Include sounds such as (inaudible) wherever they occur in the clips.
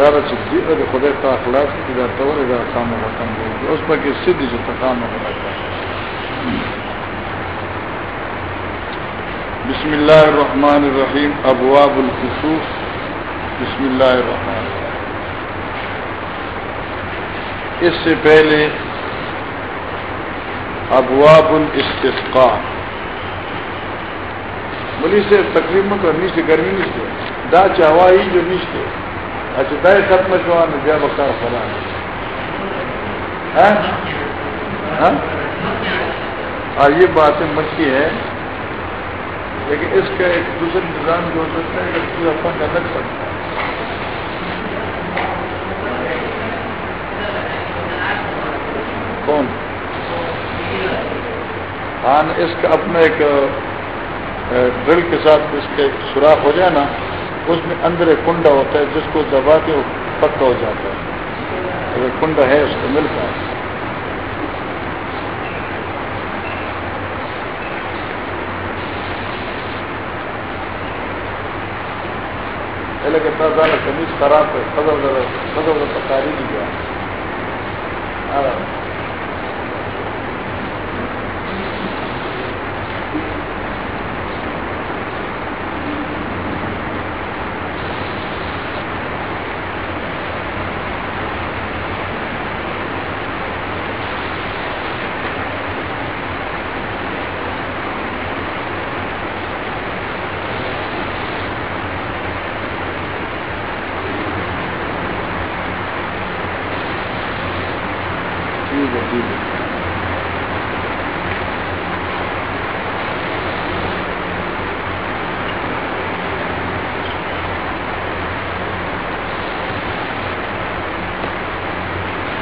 زیارت صدیقه د خدای ته اخلاص اذا تور اذا قام وطن دی اوس په کې سدي چې تقام بسم الله الرحمن الرحیم ابواب الخصوص بسم اللہ الرحمن الرحیم اس سے پہلے ابواب الاستسقاء بلی سے تقریب مت نیچے گرمی نیچے دا چاوائی جو نیچے اچھا دا ختم شوا نو بیا بکار فلا ہاں؟, ہاں؟, ہاں؟ یہ باتیں مکی ہے۔ لیکن اس کا ایک دوسرا نظام جو ہو سکتا ہے کہ اپن الگ سکتا ہے۔ کون؟ ہاں اس کا اپنا ایک ڈرل کے ساتھ اس کے سوراخ ہو جائے نا۔ اس میں اندر ایک کنڈا ہوتا ہے، جس کو دبا کے وہ پکا ہو جاتا ہے۔ اگر کنڈا ہے، اس کو ملتا ہے۔ پہلے کہ زیادہ کمیز خراب ہے سدر زیادہ سدر زیادہ پکاری نہیں گیا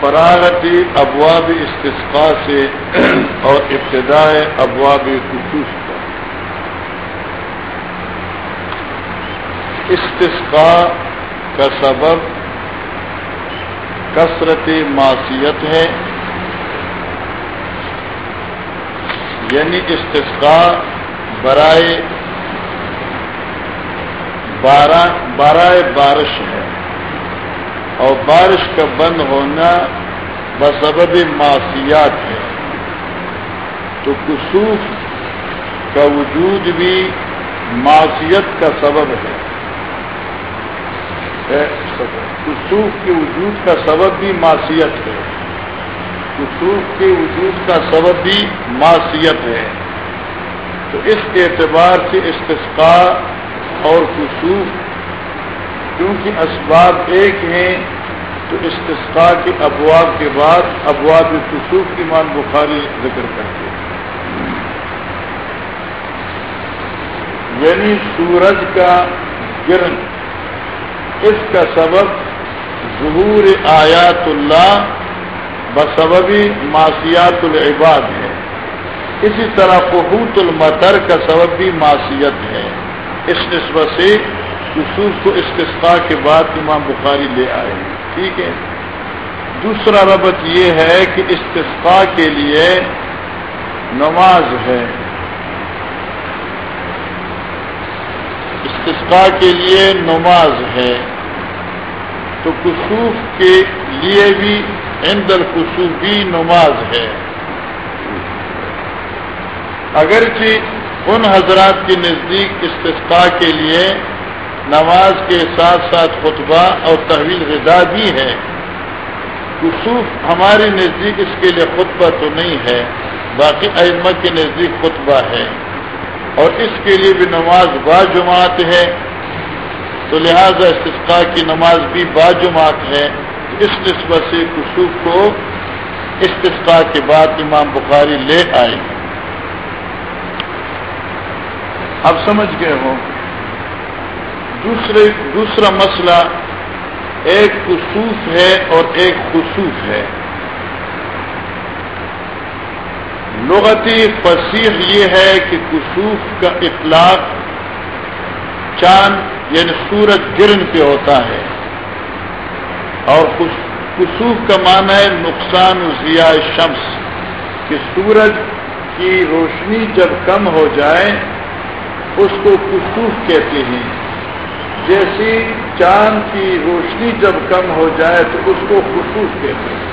فراغتی ابواب استثقاء سے اور ابتداء ابواب خصوص کا استثقاء کا سبب کثرت معصیت ہے۔ یعنی استثقاء برائے بارہ بارش ہے اور بارش کا بند ہونا بسبب معاشیات ہے۔ تو کسوف کا وجود بھی معاشیت کا سبب ہے۔ کسوف کے وجود کا سبب بھی معاشیت ہے۔ کسوف کے وجود کا سبب بھی معاشیت ہے۔ تو اس اعتبار سے استثقاء اور کسوف کیونکہ اسباب ایک ہیں، تو استثقاء کے ابواب کے بعد ابواب خصوص ایمان بخاری ذکر کرتے ہیں۔ یعنی سورج کا گرن اس کا سبب ظہور آیات اللہ بسببی معاشیات العباد ہے۔ اسی طرح قبوت المطر کا سبب بھی معاشیت ہے۔ اس نسبت سے خصوص کو استثقاء کے بعد امام بخاری لے آئے۔ ٹھیک ہے۔ دوسرا ربط یہ ہے کہ استثقاء کے لیے نماز ہے۔ استثقاء کے لیے نماز ہے۔ تو کسوف کے لیے بھی اندر بھی نماز ہے۔ اگرچہ ان حضرات کے نزدیک استثقاء کے لیے نماز کے ساتھ ساتھ خطبہ اور تحویل غذا بھی ہے، کسوف ہمارے نزدیک اس کے لیے خطبہ تو نہیں ہے، باقی احمد کے نزدیک خطبہ ہے۔ اور اس کے لیے بھی نماز با جماعت ہے، تو لہذا استثقاء کی نماز بھی با جماعت ہے۔ اس نسبت سے کسوف کو استثقاء کے بعد امام بخاری لے آئے۔ اب سمجھ گئے ہوں دوسرے دوسرا مسئلہ ایک خصوص ہے اور ایک خصوص ہے۔ لغتی فصیح یہ ہے کہ خصوص کا اطلاق چاند یعنی سورج گرن پہ ہوتا ہے۔ اور خصوص کا معنی ہے نقصان ضیاء شمس، کہ سورج کی روشنی جب کم ہو جائے، اس کو خصوص کہتے ہیں۔ جیسی چاند کی روشنی جب کم ہو جائے، تو اس کو خصوص کہتے ہیں۔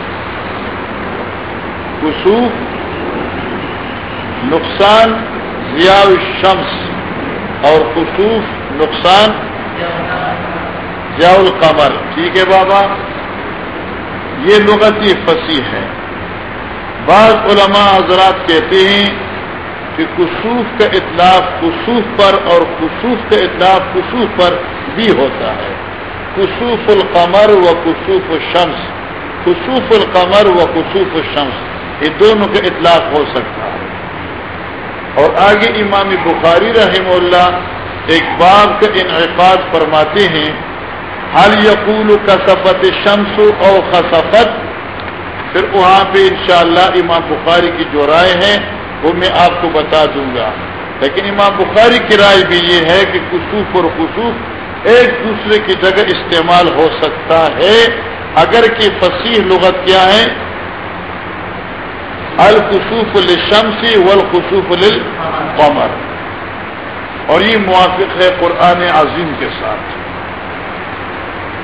خصوص نقصان ضیاء الشمس اور خصوص نقصان ضیاء القمر. ٹھیک ہے بابا. یہ لغتی فصیح ہے. بعض علماء حضرات کہتے ہیں کہ کسوف کا اطلاق کسوف پر اور کسوف کا اطلاق کسوف پر بھی ہوتا ہے. کسوف القمر و کسوف الشمس. کسوف القمر و کسوف الشمس. یہ دونوں کا اطلاق ہو سکتا ہے. اور آگے امام بخاری رحم اللہ ایک باب کا انعقاد فرماتے ہیں حل یقول کا شمس اور خصفت پھر وہاں پہ انشاءاللہ امام بخاری کی جو رائے ہیں وہ میں آپ کو بتا دوں گا۔ لیکن امام بخاری کی رائے بھی یہ ہے کہ کسوف اور خصوف ایک دوسرے کی جگہ استعمال ہو سکتا ہے۔ اگر کہ فصیح لغت کیا ہے؟ الخصوف الشمسی والخصوف للقمر۔ اور یہ موافق ہے قرآن عظیم کے ساتھ۔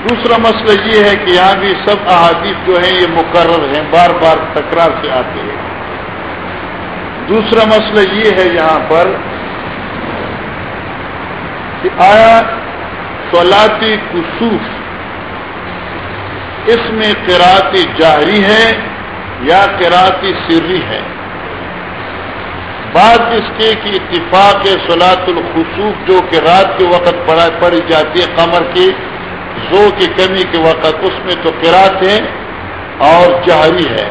دوسرا مسئلہ یہ ہے کہ یہاں بھی سب احادیث جو ہیں یہ مقرر ہیں، بار بار تکرار سے آتے ہیں۔ دوسرا مسئلہ یہ ہے یہاں پر کہ آیا سولاتی کسوف، اس میں قراتی جاہری ہے یا قراتی سری ہے؟ بات اس کے کہ اتفاق سولاد الخصوف جو کہ رات کے وقت پڑی جاتی ہے، قمر کی۔ زو کی کمی کے وقت اس میں تو قرات ہے اور جہری ہے۔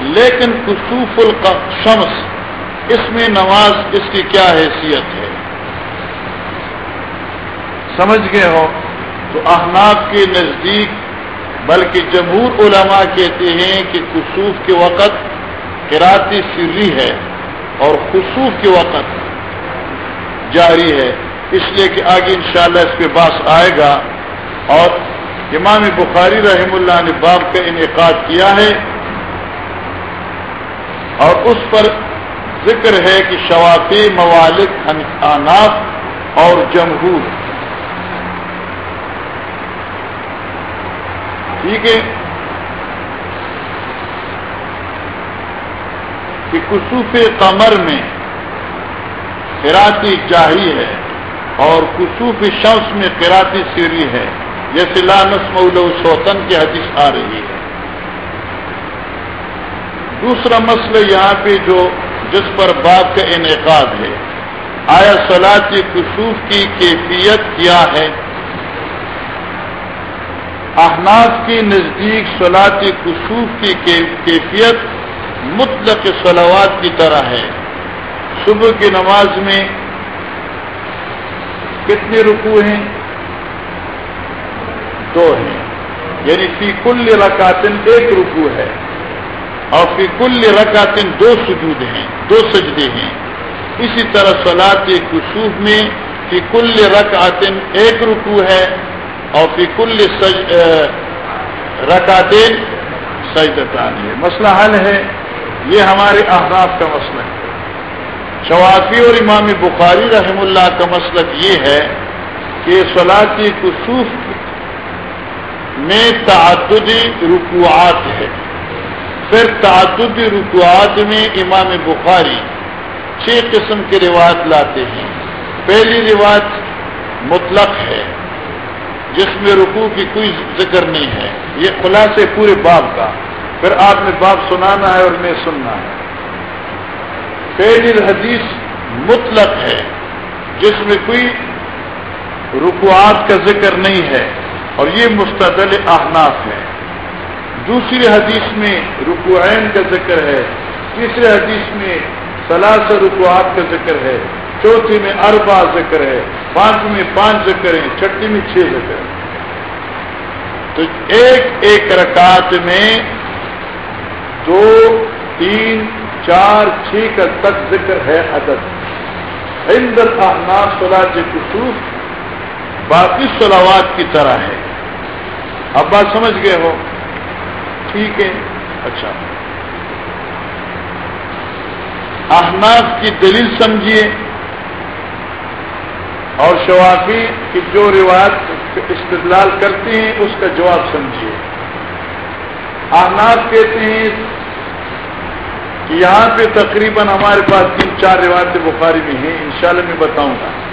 لیکن کسوف الشمس، اس میں نماز، اس کی کیا حیثیت ہے؟ سمجھ گئے ہو؟ تو احناف کے نزدیک، بلکہ جمہور علماء کہتے ہیں کہ کسوف کے وقت کراتی سری ہے اور خصوف کے وقت جاری ہے۔ اس لیے کہ آگے انشاءاللہ اس کے پاس آئے گا۔ اور امام بخاری رحم اللہ نے باب کا انعقاد کیا ہے اور اس پر ذکر ہے کہ شوافی موالد اناف اور جمہور۔ ٹھیک ہے؟ کہ کسوف قمر میں قراتی جاہی ہے اور کسوف شمس میں قراتی سیری ہے۔ جیسے لانس مول سوتن کی حدیث آ رہی ہے۔ دوسرا مسئلہ یہاں پہ جو جس پر بات کا انعقاد ہے۔ آیا سلاطی کسوف کی کیفیت کیا ہے؟ احناف کی نزدیک سلاطی کسوف کی کیفیت مطلق سلوات کی طرح ہے۔ صبح کی نماز میں کتنے رکو ہیں؟ دو ہیں۔ یعنی فی کل رکاتن ایک رکو ہے اور فی کل رکعتن دو سجود ہیں، دو سجدے ہیں۔ اسی طرح سلاد کے کسوف میں فی کل رکعتن ایک رکو ہے اور فی کل سج رکعتن سجدتان ہے مسئلہ حل ہے، یہ ہمارے احراف کا مسئلہ ہے۔ شوافی اور امام بخاری رحم اللہ کا مسلک یہ ہے کہ سلاد کی کسوف میں تعددی رکوعات ہے پھر تعدد رکوات میں امام بخاری چھ قسم کے روایت لاتے ہیں۔ پہلی روایت مطلق ہے، جس میں رکوع کی کوئی ذکر نہیں ہے۔ یہ خلاص ہے پورے باب کا۔ پھر آپ نے باب سنانا ہے اور میں سننا ہے۔ پہلی حدیث مطلق ہے، جس میں کوئی رکوات کا ذکر نہیں ہے۔ اور یہ مستدل احناف ہے دوسری حدیث میں رکوعین کا ذکر ہے تیسرے حدیث میں سلاس رکوعات کا ذکر ہے، چوتھی میں اربا ذکر ہے، پانچ میں پانچ ذکر ہیں، چھٹی میں چھ ذکر ہیں۔ تو ایک ایک رکعت میں دو، تین، چار، چھ کا تک ذکر ہے عدد۔ ہند احناف صلاح کے خصوص باقی سلاوات کی طرح ہے۔ اب بات سمجھ گئے ہو؟ ٹھیک ہے۔ اچھا۔ احناف کی دلیل سمجھیے۔ اور شوافی کی جو روایت استدلال کرتے ہیں، اس کا جواب سمجھیے۔ آناز کہتے ہیں کہ یہاں پہ تقریباً ہمارے پاس تین چار روایت بخاری میں ہیں، انشاءاللہ میں بتاؤں گا۔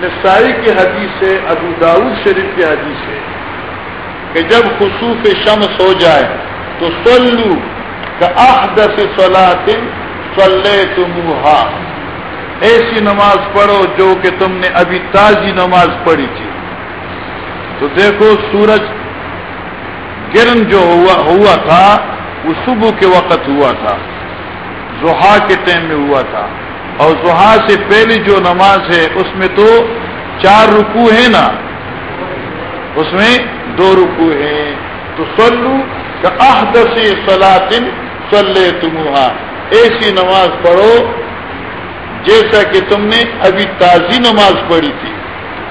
نسائی کی حدیث ہے، ابو داود شریف کی حدیث ہے کہ جب خصوف شمس ہو جائے تو سلو کا آدر سے سلاطن سلے تم ایسی نماز پڑھو جو کہ تم نے ابھی تازی نماز پڑھی تھی۔ تو دیکھو سورج گرن جو ہوا ہوا تھا، وہ صبح کے وقت ہوا تھا زحا کے ٹائم میں ہوا تھا۔ اور زحا سے پہلی جو نماز ہے، اس میں تو چار رکو ہے نا؟ اس میں دو رکو ہیں۔ تو سلو کا سے سلاطن سلے تمہا ایسی نماز پڑھو جیسا کہ تم نے ابھی تازی نماز پڑھی تھی۔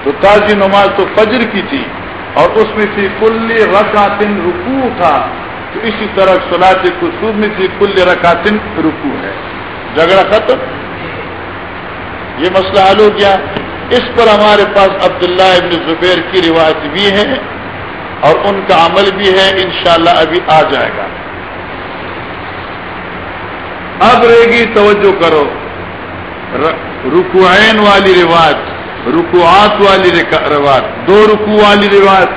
تو تازی نماز تو فجر کی تھی۔ اور اس میں سے کل رکاتن رکو تھا۔ تو اسی طرح سلاد قصور میں سے کل رکاتن رکو ہے۔ جھگڑا ختم؟ یہ مسئلہ حل ہو گیا۔ اس پر ہمارے پاس عبداللہ ابن زبیر کی روایت بھی ہے اور ان کا عمل بھی ہے، انشاءاللہ ابھی آ جائے گا۔ اب رہے گی توجہ کرو۔ رکوعین والی روایت، رکوعات والی روایت۔ دو رکو والی روایت،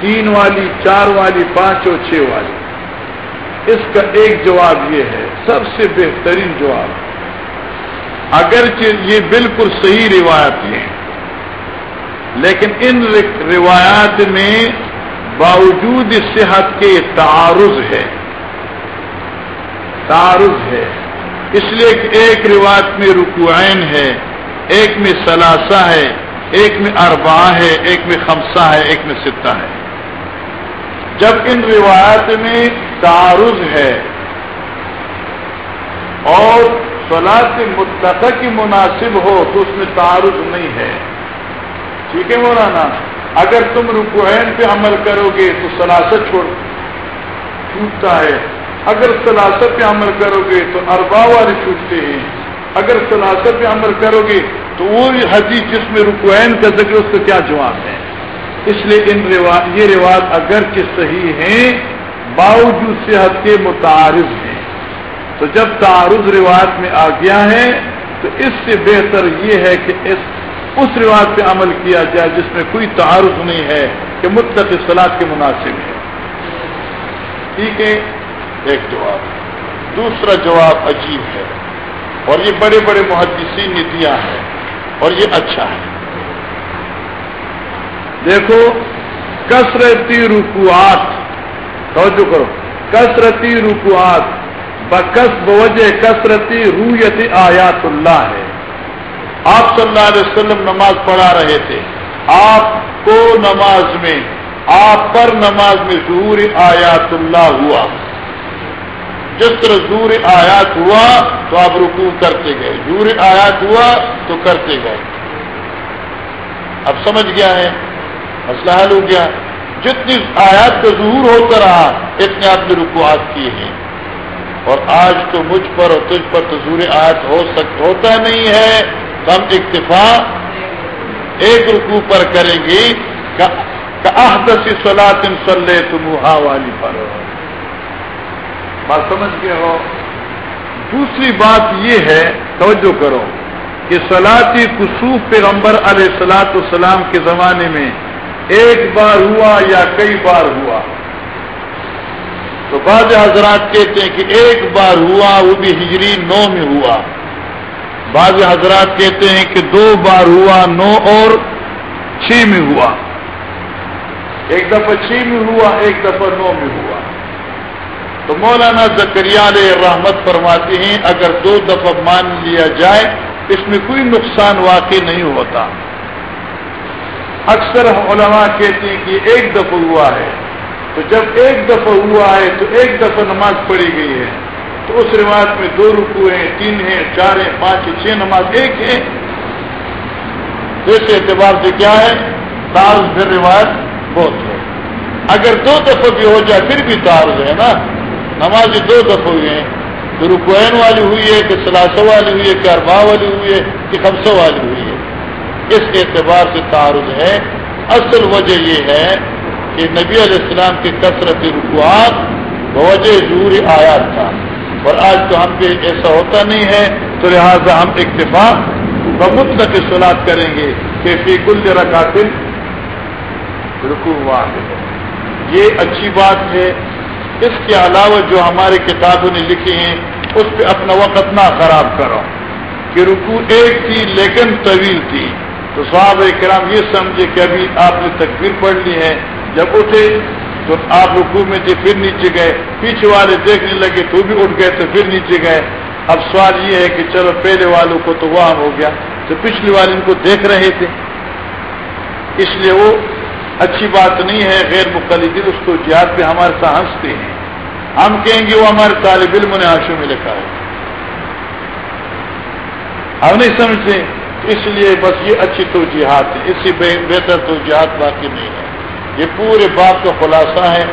تین والی، چار والی، پانچ اور چھ والی۔ اس کا ایک جواب یہ ہے، سب سے بہترین جواب۔ اگرچہ یہ بالکل صحیح روایت ہیں، لیکن ان روایات میں باوجود صحت کے تعارض ہے۔ تعارض ہے۔ اس لیے کہ ایک روایت میں رکوعین ہے، ایک میں ثلاثہ ہے، ایک میں اربا ہے، ایک میں خمسہ ہے، ایک میں ستہ ہے۔ جب ان روایت میں تعارض ہے اور سلاد متقع کی مناسب ہو تو اس میں تعارض نہیں ہے۔ ٹھیک ہے مولانا؟ اگر تم رکوعین پہ عمل کرو گے تو سلاست چھوڑ چھوٹتا ہے۔ اگر سلاست پہ عمل کرو گے تو اربا والے چھوٹتے ہیں۔ اگر سلاست پہ عمل کرو گے تو وہ حدیث جس میں رکوین کا ذکر اس کا کیا جواب ہے؟ اس لیے ان رواج یہ رواج اگر کہ صحیح ہیں، باوجود صحت کے متعارض ہیں۔ تو جب تعارض رواج میں آ گیا ہے، تو اس سے بہتر یہ ہے کہ اس اس رواج پہ عمل کیا جائے جس میں کوئی تعارض نہیں ہے کہ مطلق سلاد کے مناسب ہے ٹھیک ہے؟ ایک جواب۔ دوسرا جواب عجیب ہے۔ اور یہ بڑے بڑے محدثین نے دیا ہے۔ اور یہ اچھا ہے۔ دیکھو، کثرتی رکوات توجہ کرو۔ کثرتی رکوات بکس بوجہ کثرتی رویت آیات اللہ ہے۔ آپ صلی اللہ علیہ وسلم نماز پڑھا رہے تھے۔ آپ کو نماز میں آپ پر نماز میں ظہور آیات اللہ ہوا۔ جس طرح زور آیات ہوا تو آپ رکو کرتے گئے۔ زور آیات ہوا تو کرتے گئے۔ اب سمجھ گیا ہے؟ مسئلہ حل ہو گیا۔ جتنی آیات کا ظہور ہوتا رہا، اتنے آپ نے رکوات کیے ہیں۔ اور آج تو مجھ پر اور تجھ پر تو زور ہو سک، ہوتا نہیں ہے۔ ہم اکتفا ایک رکو پر کریں گے۔ کہ آحدسی سلاطن سلے تم والی پر۔ بات سمجھ گئے ہو؟ دوسری بات یہ ہے، توجہ کرو کہ سلاطی کسوف پیغمبر علیہ سلاط السلام کے زمانے میں ایک بار ہوا یا کئی بار ہوا؟ تو بعض حضرات کہتے ہیں کہ ایک بار ہوا، وہ بھی ہجری نو میں ہوا۔ بعض حضرات کہتے ہیں کہ دو بار ہوا، نو اور چھ میں ہوا۔ ایک دفعہ چھ میں ہوا، ایک دفعہ نو میں ہوا۔ تو مولانا زکریہ علیہ رحمت فرماتے ہیں، اگر دو دفعہ مان لیا جائے، اس میں کوئی نقصان واقع نہیں ہوتا۔ اکثر علماء کہتے ہیں کہ ایک دفعہ ہوا ہے۔ تو جب ایک دفعہ ہوا ہے تو ایک دفعہ نماز پڑھی گئی ہے۔ تو اس رواج میں دو رکو ہیں، تین ہیں، چار ہیں، پانچ ہیں، چھ نماز ایک ہے اس اعتبار سے کیا ہے؟ تارز پھر رواج بہت ہے۔ اگر دو دفعہ بھی ہو جائے پھر بھی تارز ہے نا۔ نماز دو دفعہ ہوئی ہیں۔ کہ رکوین والی ہوئی ہے کہ سلاسوں والی ہوئی ہے، کہ اربا والی ہوئی ہے، کہ خمسوں والی ہوئی ہے۔ اس اعتبار سے تعارض ہے۔ اصل وجہ یہ ہے کہ نبی علیہ السلام کی کثرت رکوات بوجہ ضرور آیات تھا۔ اور آج تو ہم پہ ایسا ہوتا نہیں ہے، تو لہٰذا ہم اکتفا بمت سلاد کریں گے کہ فی کل رکاتل رکو یہ اچھی بات ہے۔ اس کے علاوہ جو ہماری کتابوں نے لکھی ہیں، اس پہ اپنا وقت نہ خراب کرو کہ رکو ایک تھی لیکن طویل تھی۔ تو صاحب کرام یہ سمجھے کہ ابھی آپ نے تکبیر پڑھ لی ہے۔ جب اٹھے تو آپ رکو میں تھے، پھر نیچے گئے۔ پیچھے والے دیکھنے لگے، تو بھی اٹھ گئے تو پھر نیچے گئے۔ اب سوال یہ ہے کہ چلو پہلے والوں کو تو وہاں ہو گیا، تو پچھلے والے ان کو دیکھ رہے تھے۔ اس لیے وہ اچھی بات نہیں ہے، غیر مقلدین اس کو جہاد پہ ہمارے ساتھ ہنستے ہیں۔ ہم کہیں گے، وہ ہمارے طالب علم نے آشو میں لکھا ہے۔ ہم نہیں سمجھتے، اس لیے بس یہ اچھی توجیحات ہے، اس سے بہتر توجیحات باقی نہیں ہے۔ یہ پورے بات کا خلاصہ ہے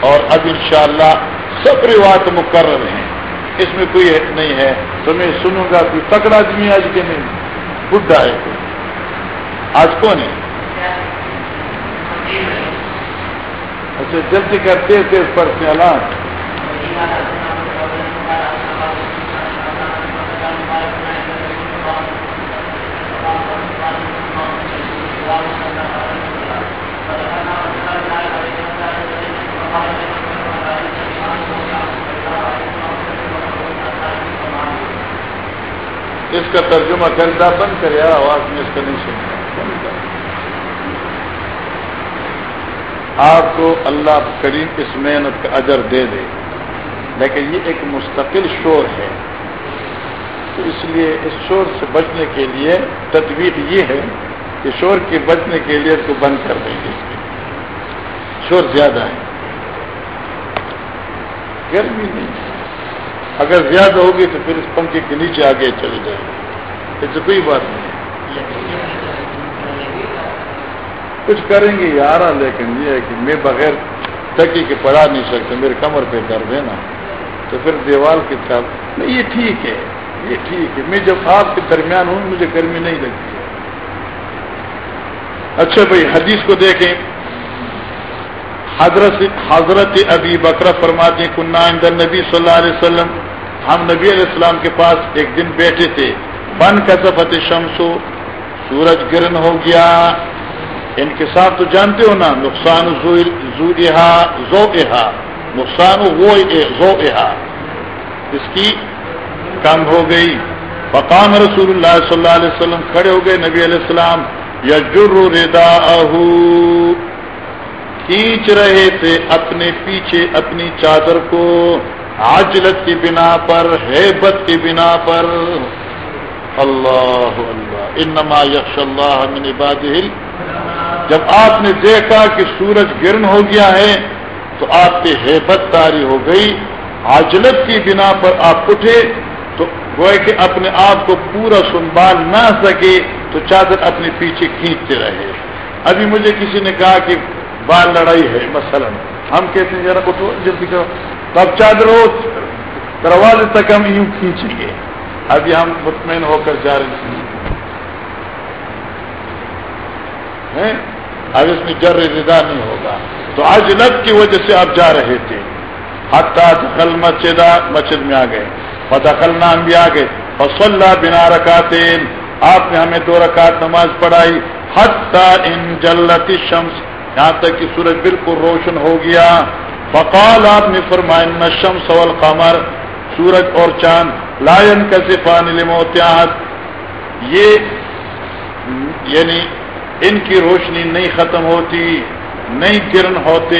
اور اب انشاءاللہ سب روایت مقرر ہیں۔ اس میں کوئی نہیں ہے۔ تو میں سنوں گا کہ تکڑا آدمی آج کے نہیں، بڈھا ہے کوئی۔ آج کون ہے؟ اچھا جلدی کرتے تھے پر سیالان اس کا ترجمہ کرتا بند کرے آواز میں اس کا نہیں سنتا۔ آپ کو اللہ کریم اس محنت کا اجر دے دے۔ لیکن یہ ایک مستقل شور ہے۔ تو اس لیے اس شور سے بچنے کے لیے تدبیر یہ ہے کہ شور کے بچنے کے لیے اس کو بند کر دیں گے۔ شور زیادہ ہے۔ گرمی نہیں۔ اگر زیادہ ہوگی تو پھر اس پنکھے کے نیچے آگے چلے جائیں گے۔ اس سے کوئی بات نہیں۔ کچھ کریں گے یار لیکن یہ ہے کہ میں بغیر تکی کے پڑھا نہیں سکتا، میرے کمر پہ درد ہے نا۔ تو پھر دیوال کی طرف نہیں، یہ ٹھیک ہے، یہ ٹھیک ہے۔ میں جب آپ کے درمیان ہوں، مجھے گرمی نہیں لگتی۔ ہے اچھا بھائی، حدیث کو دیکھیں۔ حضرت حضرت ابھی بکرا فرماتے کنہ نبی صلی اللہ علیہ وسلم ہم نبی علیہ السلام کے پاس ایک دن بیٹھے تھے۔ بن کا سفت شمسو سورج گرن ہو گیا۔ ان کے ساتھ تو جانتے ہو نا، نقصان زو نقصان زو اس کی کم ہو گئی۔ فقام رسول اللہ صلی اللہ علیہ وسلم کھڑے ہو گئے، نبی علیہ السلام۔ یا جر ردا کھینچ رہے تھے اپنے پیچھے اپنی چادر کو۔ عجلت کی بنا پر حیبت کی بنا پر۔ اللہ اللہ۔ انما یکش اللہ من عباد جب آپ نے دیکھا کہ سورج گرن ہو گیا ہے، تو آپ کی ہیبت تاری ہو گئی۔ عجلت کی بنا پر آپ اٹھے، تو وہ کہ اپنے آپ کو پورا سنبھال نہ سکے، تو چادر اپنے پیچھے کھینچتے رہے۔ ابھی مجھے کسی نے کہا کہ بال لڑائی ہے، مثلا۔ ہم کہتے ہیں، ذرا اٹھو، جلدی کرو۔ تو اب چادر دروازے تک ہم یوں کھینچیں گے ابھی ہم مطمئن ہو کر جا رہے ہیں۔ اب اس میں جر ردا نہیں ہوگا۔ تو آج لب کی وجہ سے آپ جا رہے تھے۔ حتیٰ دخل مسجدہ مسجد میں آ گئے۔ فدخل نام بھی آ گئے فصلہ بنا رکھاتے آپ نے ہمیں دو رکعت نماز پڑھائی۔ حتیٰ ان جلتی شمس یہاں تک کہ سورج بالکل روشن ہو گیا۔ فقال آپ نے فرمایا نشم سول قمر سورج اور چاند لائن کا صفان لموتیات یہ یعنی ان کی روشنی نہیں ختم ہوتی، نہیں کرن ہوتے،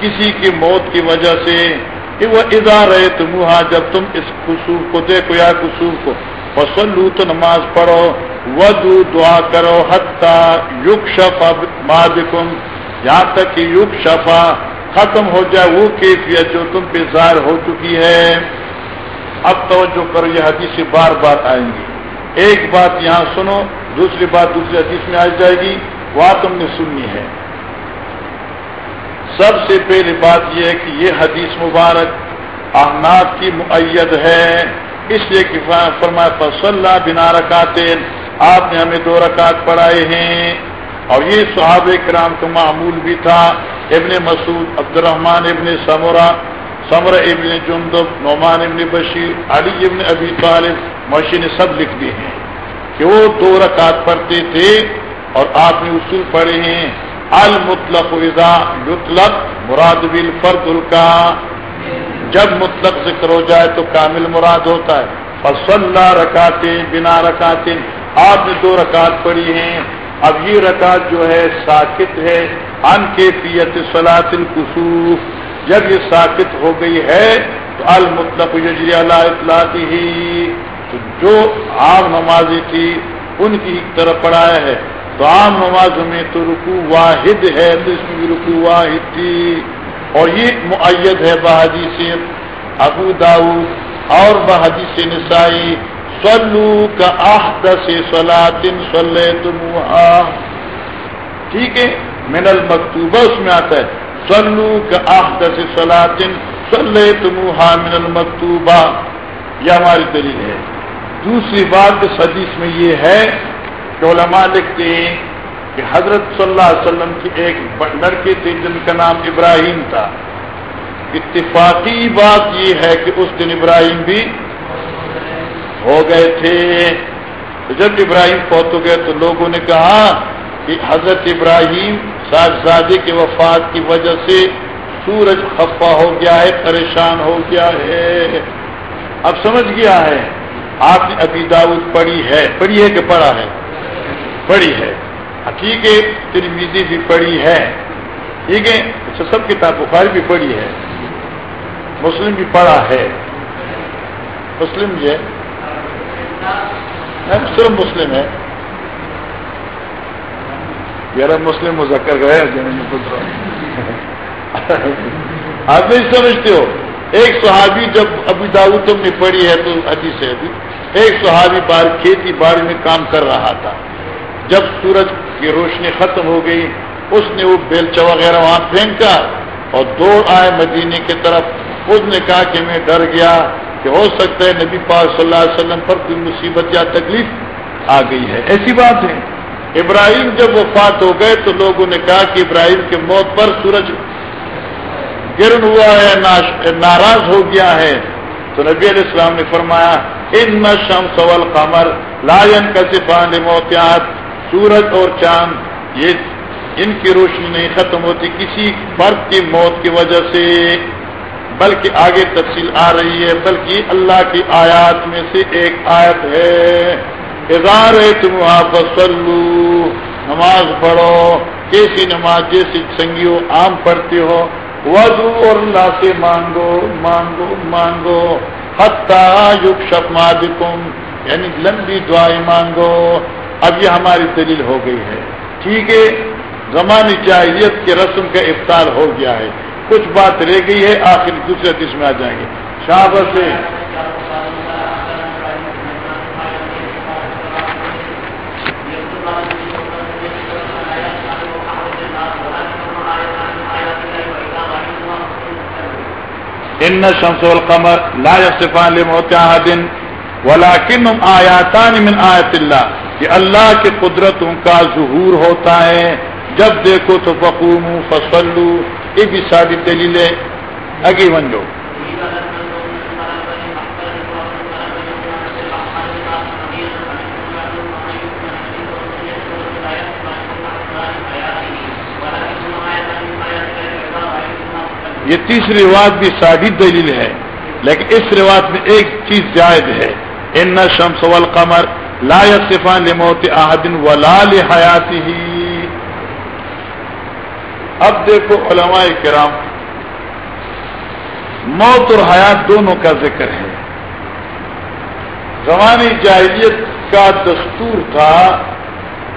کسی کی موت کی وجہ سے۔ کہ وہ ادار رہے تم جب تم اس خصوص کو دیکھو، یا قصور کو فصلو تو نماز پڑھو ودو دعا کرو حتہ یوگ شفا مادکم یہاں تک کہ یوگ شفا ختم ہو جائے وہ کیفیت جو تم پہ ظاہر ہو چکی ہے۔ اب توجہ کرو، یہ حدیث بار بار آئیں گی۔ ایک بات یہاں سنو، دوسری بات دوسری حدیث میں آ جائے گی۔ وہ تم نے سننی ہے۔ سب سے پہلی بات یہ ہے کہ یہ حدیث مبارک احناب کی معیت ہے۔ اس لیے کہ فرمایا فصل بنا رکاتے آپ نے ہمیں دو رکعت پڑھائے ہیں۔ اور یہ صحاب کرام کا معمول بھی تھا، ابن مسعود عبد الرحمان ابن سمورا سمر ابن جندب، نعمان ابن بشیر، علی ابن ابی طالب موشی نے سب لکھ دیے ہیں کہ وہ دو رکعت پڑھتے تھے اور آپ نے اصول پڑھے ہیں۔ المطلق اذا یطلق مراد بل فرد الکا جب مطلق ذکر ہو جائے تو کامل مراد ہوتا ہے۔ فصلہ رکاتے بنا رکاتے آپ نے دو رکعت پڑھی ہیں۔ اب یہ رکعت جو ہے ساکت ہے۔ ان کے پیت سلاط القصوف جب یہ ساکت ہو گئی ہے، تو المطلق یجری اللہ اطلاع ہی تو جو عام نمازی تھی، ان کی طرف پڑھایا ہے۔ تو عام نماز میں تو رکو واحد ہے، تو اس میں بھی رکو واحد تھی۔ اور یہ معیت ہے بہادی سے ابو داؤد اور بہادی سے نسائی۔ سلو کا آخد سے سلاطن سلے ٹھیک ہے؟ من المکتوبہ اس میں آتا ہے سلو کا آخد سے سلاطن سلے من المکتوبہ. یہ ہماری دلیل ہے۔ دوسری بات اس حدیث میں یہ ہے کہ علماء لکھتے ہیں کہ حضرت صلی اللہ علیہ وسلم کی ایک لڑکے تھے جن کا نام ابراہیم تھا۔ اتفاقی بات یہ ہے کہ اس دن ابراہیم بھی ہو گئے تھے۔ تو جب ابراہیم فوت ہو گئے تو لوگوں نے کہا کہ حضرت ابراہیم صاحبزادے کے وفات کی وجہ سے سورج خفا ہو گیا ہے، پریشان ہو گیا ہے۔ اب سمجھ گیا ہے، آپ نے ابھی داؤد پڑھی ہے۔ پڑھی ہے کہ پڑھا ہے؟ پڑھی ہے۔ ٹھیک ہے ترمیزی بھی پڑھی ہے۔ ٹھیک ہے اچھا سب کتاب بخاری بھی پڑھی ہے۔ مسلم بھی پڑھا ہے۔ مسلم یہ صرف مسلم ہے میرا مسلم مذکر گئے آپ نہیں سمجھتے ہو۔ ایک صحابی جب ابھی داؤ تم نے پڑھی ہے تو حدیث ہے ابھی ایک صحابی بار کھیتی باڑی میں کام کر رہا تھا۔ جب سورج کی روشنی ختم ہو گئی، اس نے وہ بیلچا وغیرہ وہاں پھینکا اور دوڑ آئے مدینے کی طرف۔ اس نے کہا کہ میں ڈر گیا۔ کہ ہو سکتا ہے نبی پاک صلی اللہ علیہ وسلم پر کوئی مصیبت یا تکلیف آ گئی ہے۔ ایسی بات ہے۔ ابراہیم جب وفات ہو گئے تو لوگوں نے کہا کہ ابراہیم کے موت پر سورج گرن ہوا ہے ناراض ہو گیا ہے۔ تو نبی علیہ السلام نے فرمایا ان شم سول قمر لائن کا صفان موتیات سورج اور چاند یہ ان کی روشنی نہیں ختم ہوتی کسی فرد کی موت کی وجہ سے۔ بلکہ آگے تفصیل آ رہی ہے، بلکہ اللہ کی آیات میں سے ایک آیت ہے۔ اظہار تم وسلو نماز پڑھو، کیسی نماز، جیسی سنگیو عام پڑھتے ہو، وضو اور اللہ سے مانگو مانگو مانگو۔ یوگ شپ یعنی لمبی دعائیں مانگو۔ اب یہ ہماری دلیل ہو گئی ہے۔ ٹھیک ہے، زمانی جاہلیت کے رسم کا افطار ہو گیا ہے۔ کچھ بات رہ گئی ہے، آخر دوسرے دس میں آ جائیں گے۔ شاہ سے۔ ان شمس القمر لا يصفان لموت دن ولاکن آیاتان من آیت اللہ کہ اللہ کی قدرتوں کا ظہور ہوتا ہے۔ جب دیکھو تو فقوم فصلو یہ بھی ساری دلیل ہے اگی بن یہ تیسری روایت بھی سادی دلیل ہے، لیکن اس روایت میں ایک چیز زائد ہے۔ ان شمس والقمر لا يصفان لموت احد ولا لحیاتی ہی اب دیکھو علماء کرام، موت اور حیات دونوں کا ذکر ہے۔ زمانی جاہلیت کا دستور تھا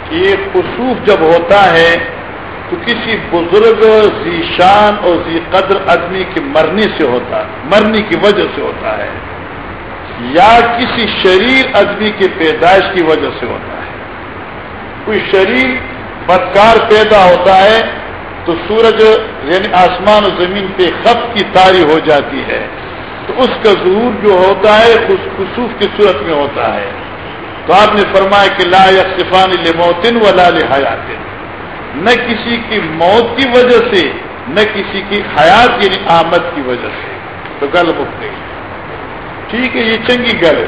کہ خصوف جب ہوتا ہے تو کسی بزرگ ذیشان اور ذی قدر آدمی کے مرنے سے ہوتا ہے مرنے کی وجہ سے ہوتا ہے، یا کسی شریر آدمی کی پیدائش کی وجہ سے ہوتا ہے۔ کوئی شریر بدکار پیدا ہوتا ہے تو سورج یعنی آسمان و زمین پہ خط کی تاری ہو جاتی ہے۔ تو اس کا ظہور جو ہوتا ہے اس خصوص کی صورت میں ہوتا ہے۔ تو آپ نے فرمایا کہ لا یکفان لموتن و لال حیات نہ کسی کی موت کی وجہ سے، نہ کسی کی حیات یعنی آمد کی وجہ سے۔ تو گل مک گئی ٹھیک ہے، یہ چنگی گل ہے۔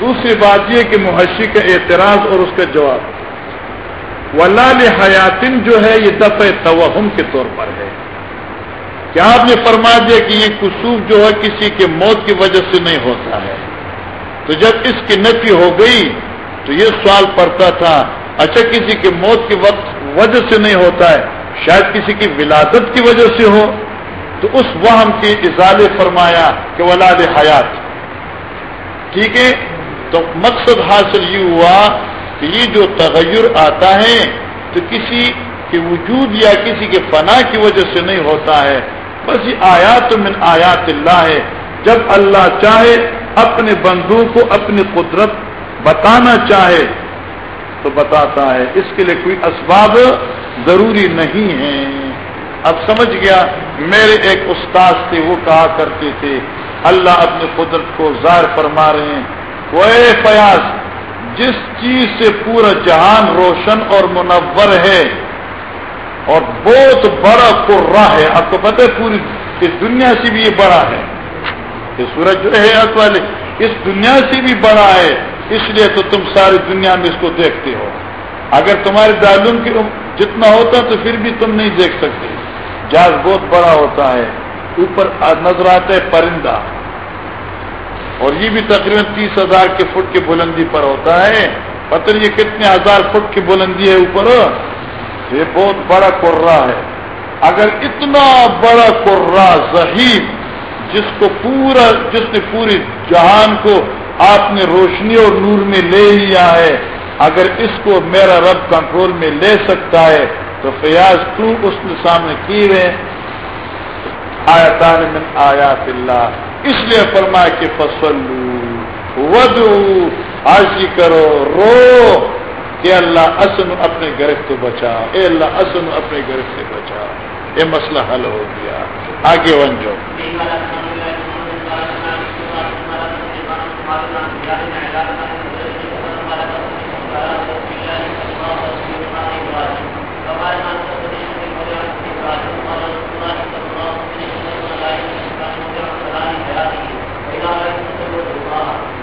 دوسری بات یہ کہ محشی کا اعتراض اور اس کا جواب۔ ولال حیاتن جو ہے یہ دفع توہم کے طور پر ہے۔ کیا آپ نے فرما دیا کہ یہ کسوف جو ہے کسی کے موت کی وجہ سے نہیں ہوتا ہے؟ تو جب اس کی نفی ہو گئی تو یہ سوال پڑتا تھا اچھا کسی کے موت کی وقت وجہ سے نہیں ہوتا ہے، شاید کسی کی ولادت کی وجہ سے ہو۔ تو اس وہم کی اظال فرمایا کہ ولاد حیات ٹھیک ہے؟ تو مقصد حاصل یہ ہوا کہ یہ جو تغیر آتا ہے تو کسی کے وجود یا کسی کے فنا کی وجہ سے نہیں ہوتا ہے۔ بس یہ آیات من آیات اللہ ہے۔ جب اللہ چاہے، اپنے بندو کو اپنی قدرت بتانا چاہے تو بتاتا ہے۔ اس کے لیے کوئی اسباب ضروری نہیں ہے۔ اب سمجھ گیا؟ میرے ایک استاد تھے، وہ کہا کرتے تھے، اللہ اپنی قدرت کو ظاہر فرما رہے ہیں۔ وہ فیاض جس چیز سے پورا جہان روشن اور منور ہے اور بہت بڑا قرا ہے۔ آپ کو پتہ ہے پوری اس دنیا سے بھی یہ بڑا ہے۔ یہ سورج جو ہے والے، اس دنیا سے بھی بڑا ہے۔ اس لیے تو تم ساری دنیا میں اس کو دیکھتے ہو۔ اگر تمہارے دارالعلوم کی جتنا ہوتا تو پھر بھی تم نہیں دیکھ سکتے۔ جہاز بہت بڑا ہوتا ہے۔ اوپر نظر آتا ہے پرندہ۔ اور یہ بھی تقریباً تیس ہزار کے فٹ کی بلندی پر ہوتا ہے۔ پتہ یہ کتنے ہزار فٹ کی بلندی ہے اوپر۔ یہ بہت بڑا قرا ہے۔ اگر اتنا بڑا قرا ظہیر جس کو پورا، جس نے پوری جہان کو آپ نے روشنی اور نور میں لے لیا ہے، اگر اس کو میرا رب کنٹرول میں لے سکتا ہے، تو فیاض تو اس نے سامنے کی ہوئے۔ آیا من آیات اللہ۔ اس لیے فرمایا کہ فصل ودو آجی کرو، رو کہ اللہ اسن اپنے گرفت بچا۔ اے اللہ اسن اپنے گرفت بچا۔ یہ مسئلہ حل ہو گیا۔ آگے بن جاؤ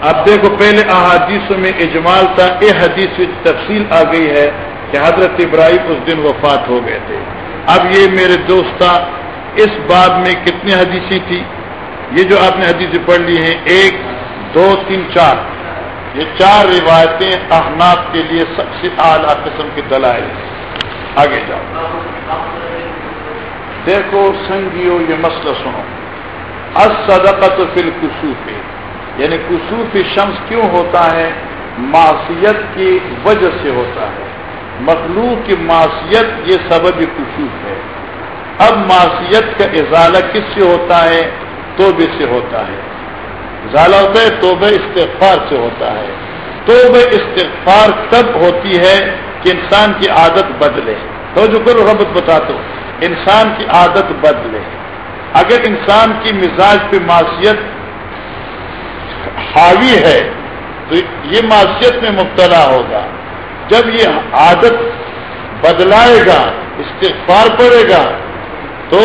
اب دیکھو پہلے احادیثوں میں اجمال تھا یہ حدیث تفصیل آ گئی ہے کہ حضرت ابراہیم اس دن وفات ہو گئے تھے۔ اب یہ میرے دوست اس باب میں کتنی حدیثیں تھی یہ جو آپ نے حدیثیں پڑھ لی ہیں، ایک، دو، تین، چار۔ یہ چار روایتیں احناب کے لیے سب سے اعلیٰ قسم کی دلائل آگے جاؤ۔ دیکھو سنگیو یہ مسئلہ سنو۔ اصدقت فی الکسوف۔ یعنی کسوف شمس کیوں ہوتا ہے؟ معصیت کی وجہ سے ہوتا ہے۔ مخلوق کی معصیت یہ سبب کسوف ہے۔ اب معصیت کا ازالہ کس سے ہوتا ہے؟ توبے سے ہوتا ہے۔ ازالہ ہوتا ہے، توبہ استغفار سے ہوتا ہے۔ توبہ استغفار کب ہوتی ہے کہ انسان کی عادت بدلے۔ تو جو کرو، ربط بتا دو انسان کی عادت بدلے۔ اگر انسان کی مزاج پہ معاشیت حاوی ہے، تو یہ معاشیت میں مبتلا ہوگا۔ جب یہ عادت بدلائے گا، استغفار پڑے گا، تو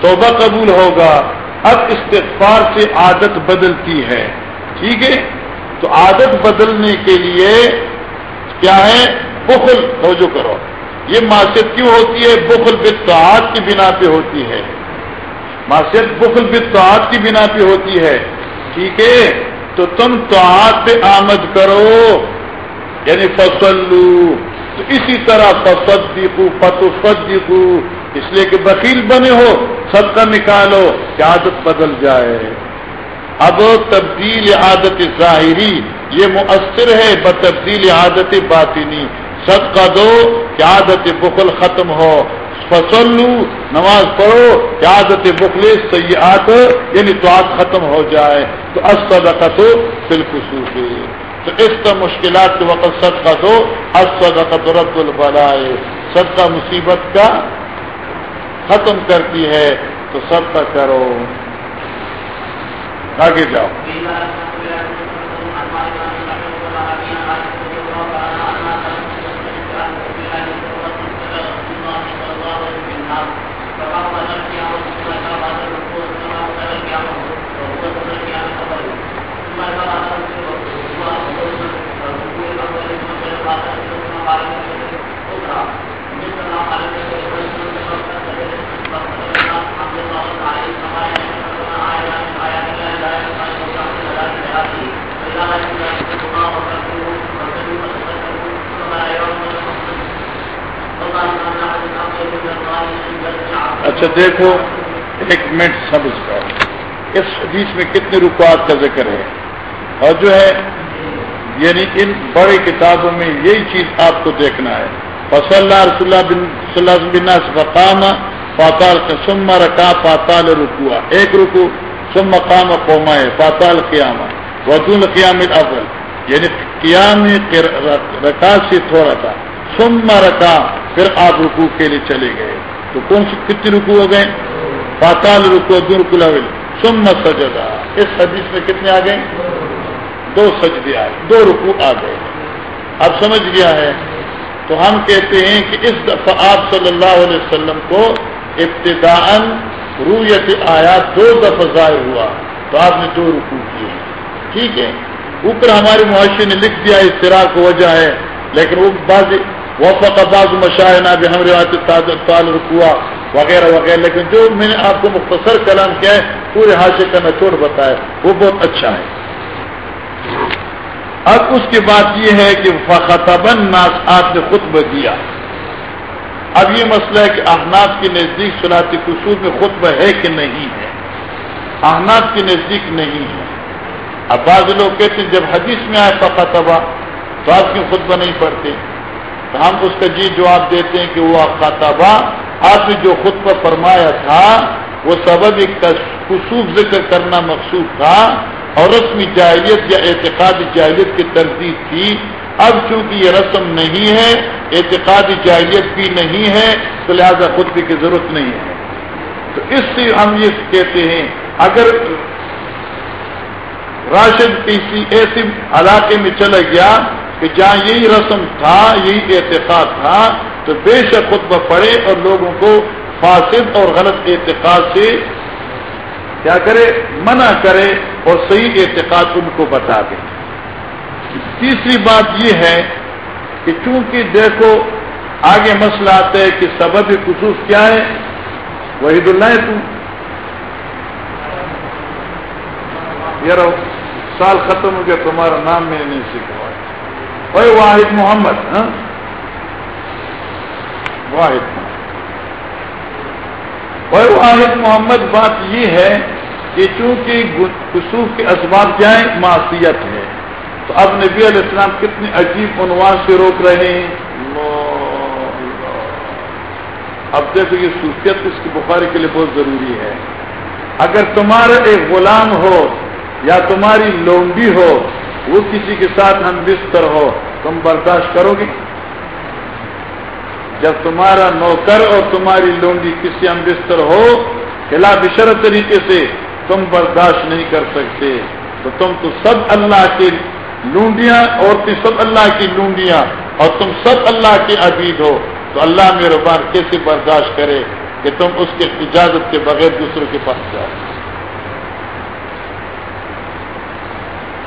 توبہ قبول ہوگا۔ اب استغفار سے عادت بدلتی ہے۔ ٹھیک ہے؟ تو عادت بدلنے کے لیے کیا ہے؟ بخل، توجہ کرو۔ یہ معاشیت کیوں ہوتی ہے؟ بخل بتعاد کی بنا پہ ہوتی ہے۔ معاشیت بخل بتعاد کی بنا پہ ہوتی ہے۔ ٹھیک ہے؟ تو تم توعاد پہ آمد کرو۔ یعنی فصلو۔ تو اسی طرح فصدیقو فتو اس لیے کہ بکیل بنے ہو سب کا نکالو، کہ عادت بدل جائے۔ اب تبدیل عادت ظاہری، یہ مؤثر ہے، بتبدیل عادت باطنی۔ سب کا دو، کہ عادت بخل ختم ہو۔ فصلو، نماز پڑھو کہ عادت بخل سیاحت یعنی تو آج ختم ہو جائے۔ تو اسدقت بالخصوص تو اس طرح مشکلات کے وقت سب کا دو اسدقت رب البلائے سب کا مصیبت کا ختم کرتی ہے، تو سب کا کرو۔ آگے جاؤ۔ اچھا دیکھو، ایک منٹ سمجھ کر اس حدیث میں کتنے رکوات کا ذکر ہے؟ اور جو ہے یعنی ان بڑی کتابوں میں یہی چیز آپ کو دیکھنا ہے۔ فصل اللہ رسول اللہ بن صلی بن فقام پاتال سما رکا پاتال رکوا ایک رکو سم مقام قوما ہے پاتال قیامہ وزول قیام اول یعنی قیام رکا سے تھوڑا تھا۔ سما رکا پھر آپ رکو کے لیے چلے گئے۔ تو کون سی کتنی رکو ہو گئے؟ پاتال رکو دو رکو سم سجدا۔ اس حدیث میں کتنے آ گئے؟ دو سجدے آئے، دو رکو آ گئے۔ اب سمجھ گیا ہے۔ تو ہم کہتے ہیں کہ اس دفعہ آپ صلی اللہ علیہ وسلم کو ابتدا رویت آیا دو دفعہ ظاہر ہوا۔ تو آپ نے دو رکو کیے۔ ٹھیک ہے۔ اوپر ہماری معاشی نے لکھ دیا اس طرح کو وجہ ہے، لیکن وہ بعض وفق بعض مشاہنا بھی ہم روایت رکوا وغیرہ وغیرہ لیکن جو میں نے آپ کو مختصر کلام کیا ہے، پورے حادثے کا نچوڑ بتایا، وہ بہت اچھا ہے۔ اب اس کی بات یہ ہے کہ فخطبن ناس آپ نے خطبہ دیا۔ اب یہ مسئلہ ہے کہ احناف کے نزدیک صلاحی قصور میں خطبہ ہے کہ نہیں ہے۔ احناف کے نزدیک نہیں ہے۔ اب بعض لوگ کہتے ہیں، جب حدیث میں آئے فخطبہ تو آپ کی خطبہ نہیں پڑھتے؟ تو ہم اس کا جی جواب دیتے ہیں کہ وہ خطبہ آپ نے جو خود پر فرمایا تھا، وہ سبب ایک خصوص ذکر کرنا مقصود تھا، اور رسمی جاہلیت یا اعتقاد جاہلیت کی تردید تھی۔ اب چونکہ یہ رسم نہیں ہے، اعتقاد جاہلیت بھی نہیں ہے، تو لہذا خطبے کی ضرورت نہیں ہے۔ تو اس سے ہم یہ کہتے ہیں، اگر راشد کسی ایسے علاقے میں چلا گیا کہ جہاں یہی رسم تھا، یہی اعتقاد تھا، تو بے شک خطبہ پڑے اور لوگوں کو فاسد اور غلط اعتقاد سے کیا کرے، منع کرے اور صحیح اعتقاد ان کو بتا دے۔ تیسری بات یہ ہے کہ چونکہ دیکھو، آگے مسئلہ آتا ہے کہ سبب خصوص کیا ہے، وحید اللہ تم۔ یار سال ختم ہو گیا، تمہارا نام میں نہیں سیکھا۔ اے واحد محمد ہاں؟ واحد اے واحد محمد بات یہ ہے کہ چونکہ کسوخ کے اسباب جائیں معصیت ہے۔ تو اب نبی علیہ السلام کتنے عجیب عنوان سے روک رہے ہیں۔ اب دیکھو یہ صوفیت اس کی بخاری کے لیے بہت ضروری ہے۔ اگر تمہارا ایک غلام ہو یا تمہاری لونڈی ہو وہ کسی کے ساتھ ہم بستر ہو، تم برداشت کرو گے؟ جب تمہارا نوکر اور تمہاری لونڈی کسی ہم بستر ہو، خلاف شرط طریقے سے تم برداشت نہیں کر سکتے۔ تو تم تو سب اللہ کی لونڈیاں، عورتیں سب اللہ کی لونڈیاں، اور تم سب اللہ کے عبید ہو۔ تو اللہ میرے بار کیسے برداشت کرے کہ تم اس کے اجازت کے بغیر دوسروں کے پاس جاؤ؟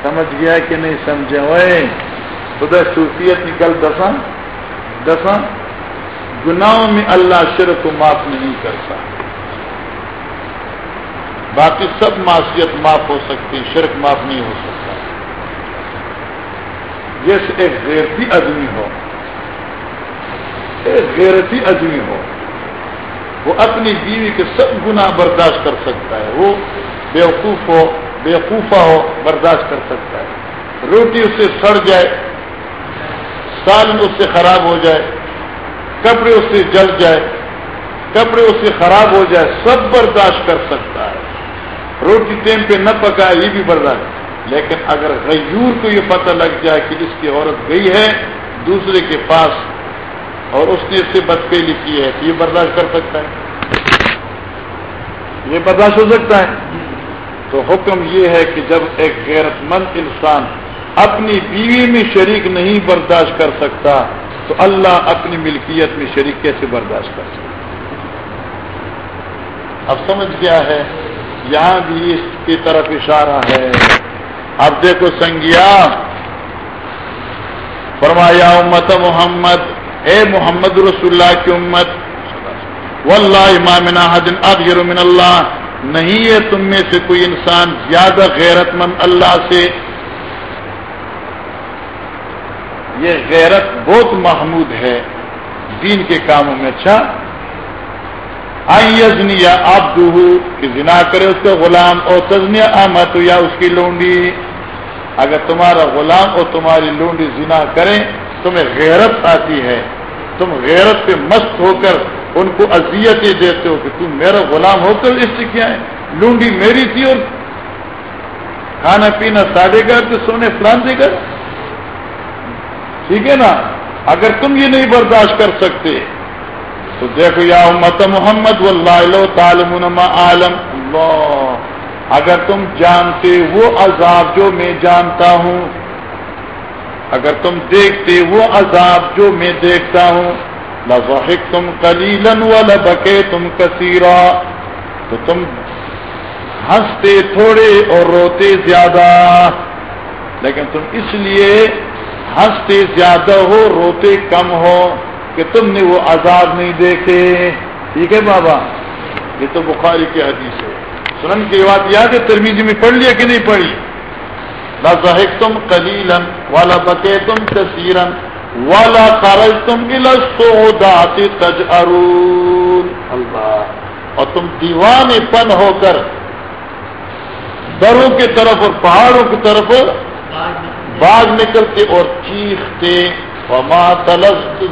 سمجھ گیا کہ نہیں سمجھے؟ ہوئے خدا صوفیت نکل دساں دساں، گناہوں میں اللہ شرک کو معاف نہیں کرتا۔ باقی سب معاشیت معاف ہو سکتی، شرک معاف نہیں ہو سکتا۔ جیسے ایک غیرتی آدمی ہو، ایک غیرتی آدمی ہو، وہ اپنی بیوی کے سب گناہ برداشت کر سکتا ہے۔ وہ بیوقوف ہو بےقوفا ہو، برداشت کر سکتا ہے۔ روٹی اس سے سڑ جائے سالن اس سے خراب ہو جائے، کپڑے اس سے جل جائے، کپڑے اس سے خراب ہو جائے، سب برداشت کر سکتا ہے۔ روٹی ٹائم پہ نہ پکائے یہ بھی برداشت۔ لیکن اگر غیور کو یہ پتہ لگ جائے کہ اس کی عورت گئی ہے دوسرے کے پاس اور اس نے اس سے بدپیلی کی ہے، تو یہ برداشت کر سکتا ہے۔ یہ برداشت ہو سکتا ہے۔ تو حکم یہ ہے کہ جب ایک غیرت مند انسان اپنی بیوی میں شریک نہیں برداشت کر سکتا، تو اللہ اپنی ملکیت میں شریک کیسے برداشت کر سکتے اب سمجھ گیا ہے، یہاں بھی اس کی طرف اشارہ ہے۔ اب دیکھو سنگیا، فرمایا امت محمد، اے محمد رسول اللہ کی امت، واللہ امامنا حدن اغیر من اللہ نہیں ہے تم میں سے کوئی انسان زیادہ غیرت مند اللہ سے۔ یہ غیرت بہت محمود ہے۔ دین کے کاموں میں اچھا۔ آئیزنی یا آپ کہ زنا کرے اس کا غلام اور تزنیا آمد یا اس کی لونڈی۔ اگر تمہارا غلام اور تمہاری لونڈی زنا کریں، تمہیں غیرت آتی ہے۔ تم غیرت پہ مست ہو کر ان کو اذیتیں دیتے ہو کہ تم میرا غلام ہو کر اس سے کیا ہے؟ لونڈی میری تھی اور کھانا پینا ساڑھے گھر تو سونے فلان دے گھر۔ ٹھیک ہے نا؟ اگر تم یہ نہیں برداشت کر سکتے، تو دیکھو یا امت محمد، واللہ تعالم عالم اللہ، اگر تم جانتے وہ عذاب جو میں جانتا ہوں، اگر تم دیکھتے وہ عذاب جو میں دیکھتا ہوں لفق تم کلیلن و لبکے تم کثیرا تو تم ہنستے، تھوڑے اور روتے زیادہ. لیکن تم اس لیے ہنستے زیادہ ہو، روتے کم ہو کہ تم نے وہ عذاب نہیں دیکھے. ٹھیک ہے بابا؟ یہ تو بخاری کی حدیث ہے. سنن کی بات یاد ہے؟ ترمیزی میں پڑھ لیا کہ نہیں پڑھی؟ لاظاہک تم کلیلن والا بکے تم تصیرن والا کارج تم تج ارون اللہ۔ اور تم دیوانے پن ہو کر دروں کی طرف اور پہاڑوں کی طرف باغ نکلتے اور چیختے وما تلز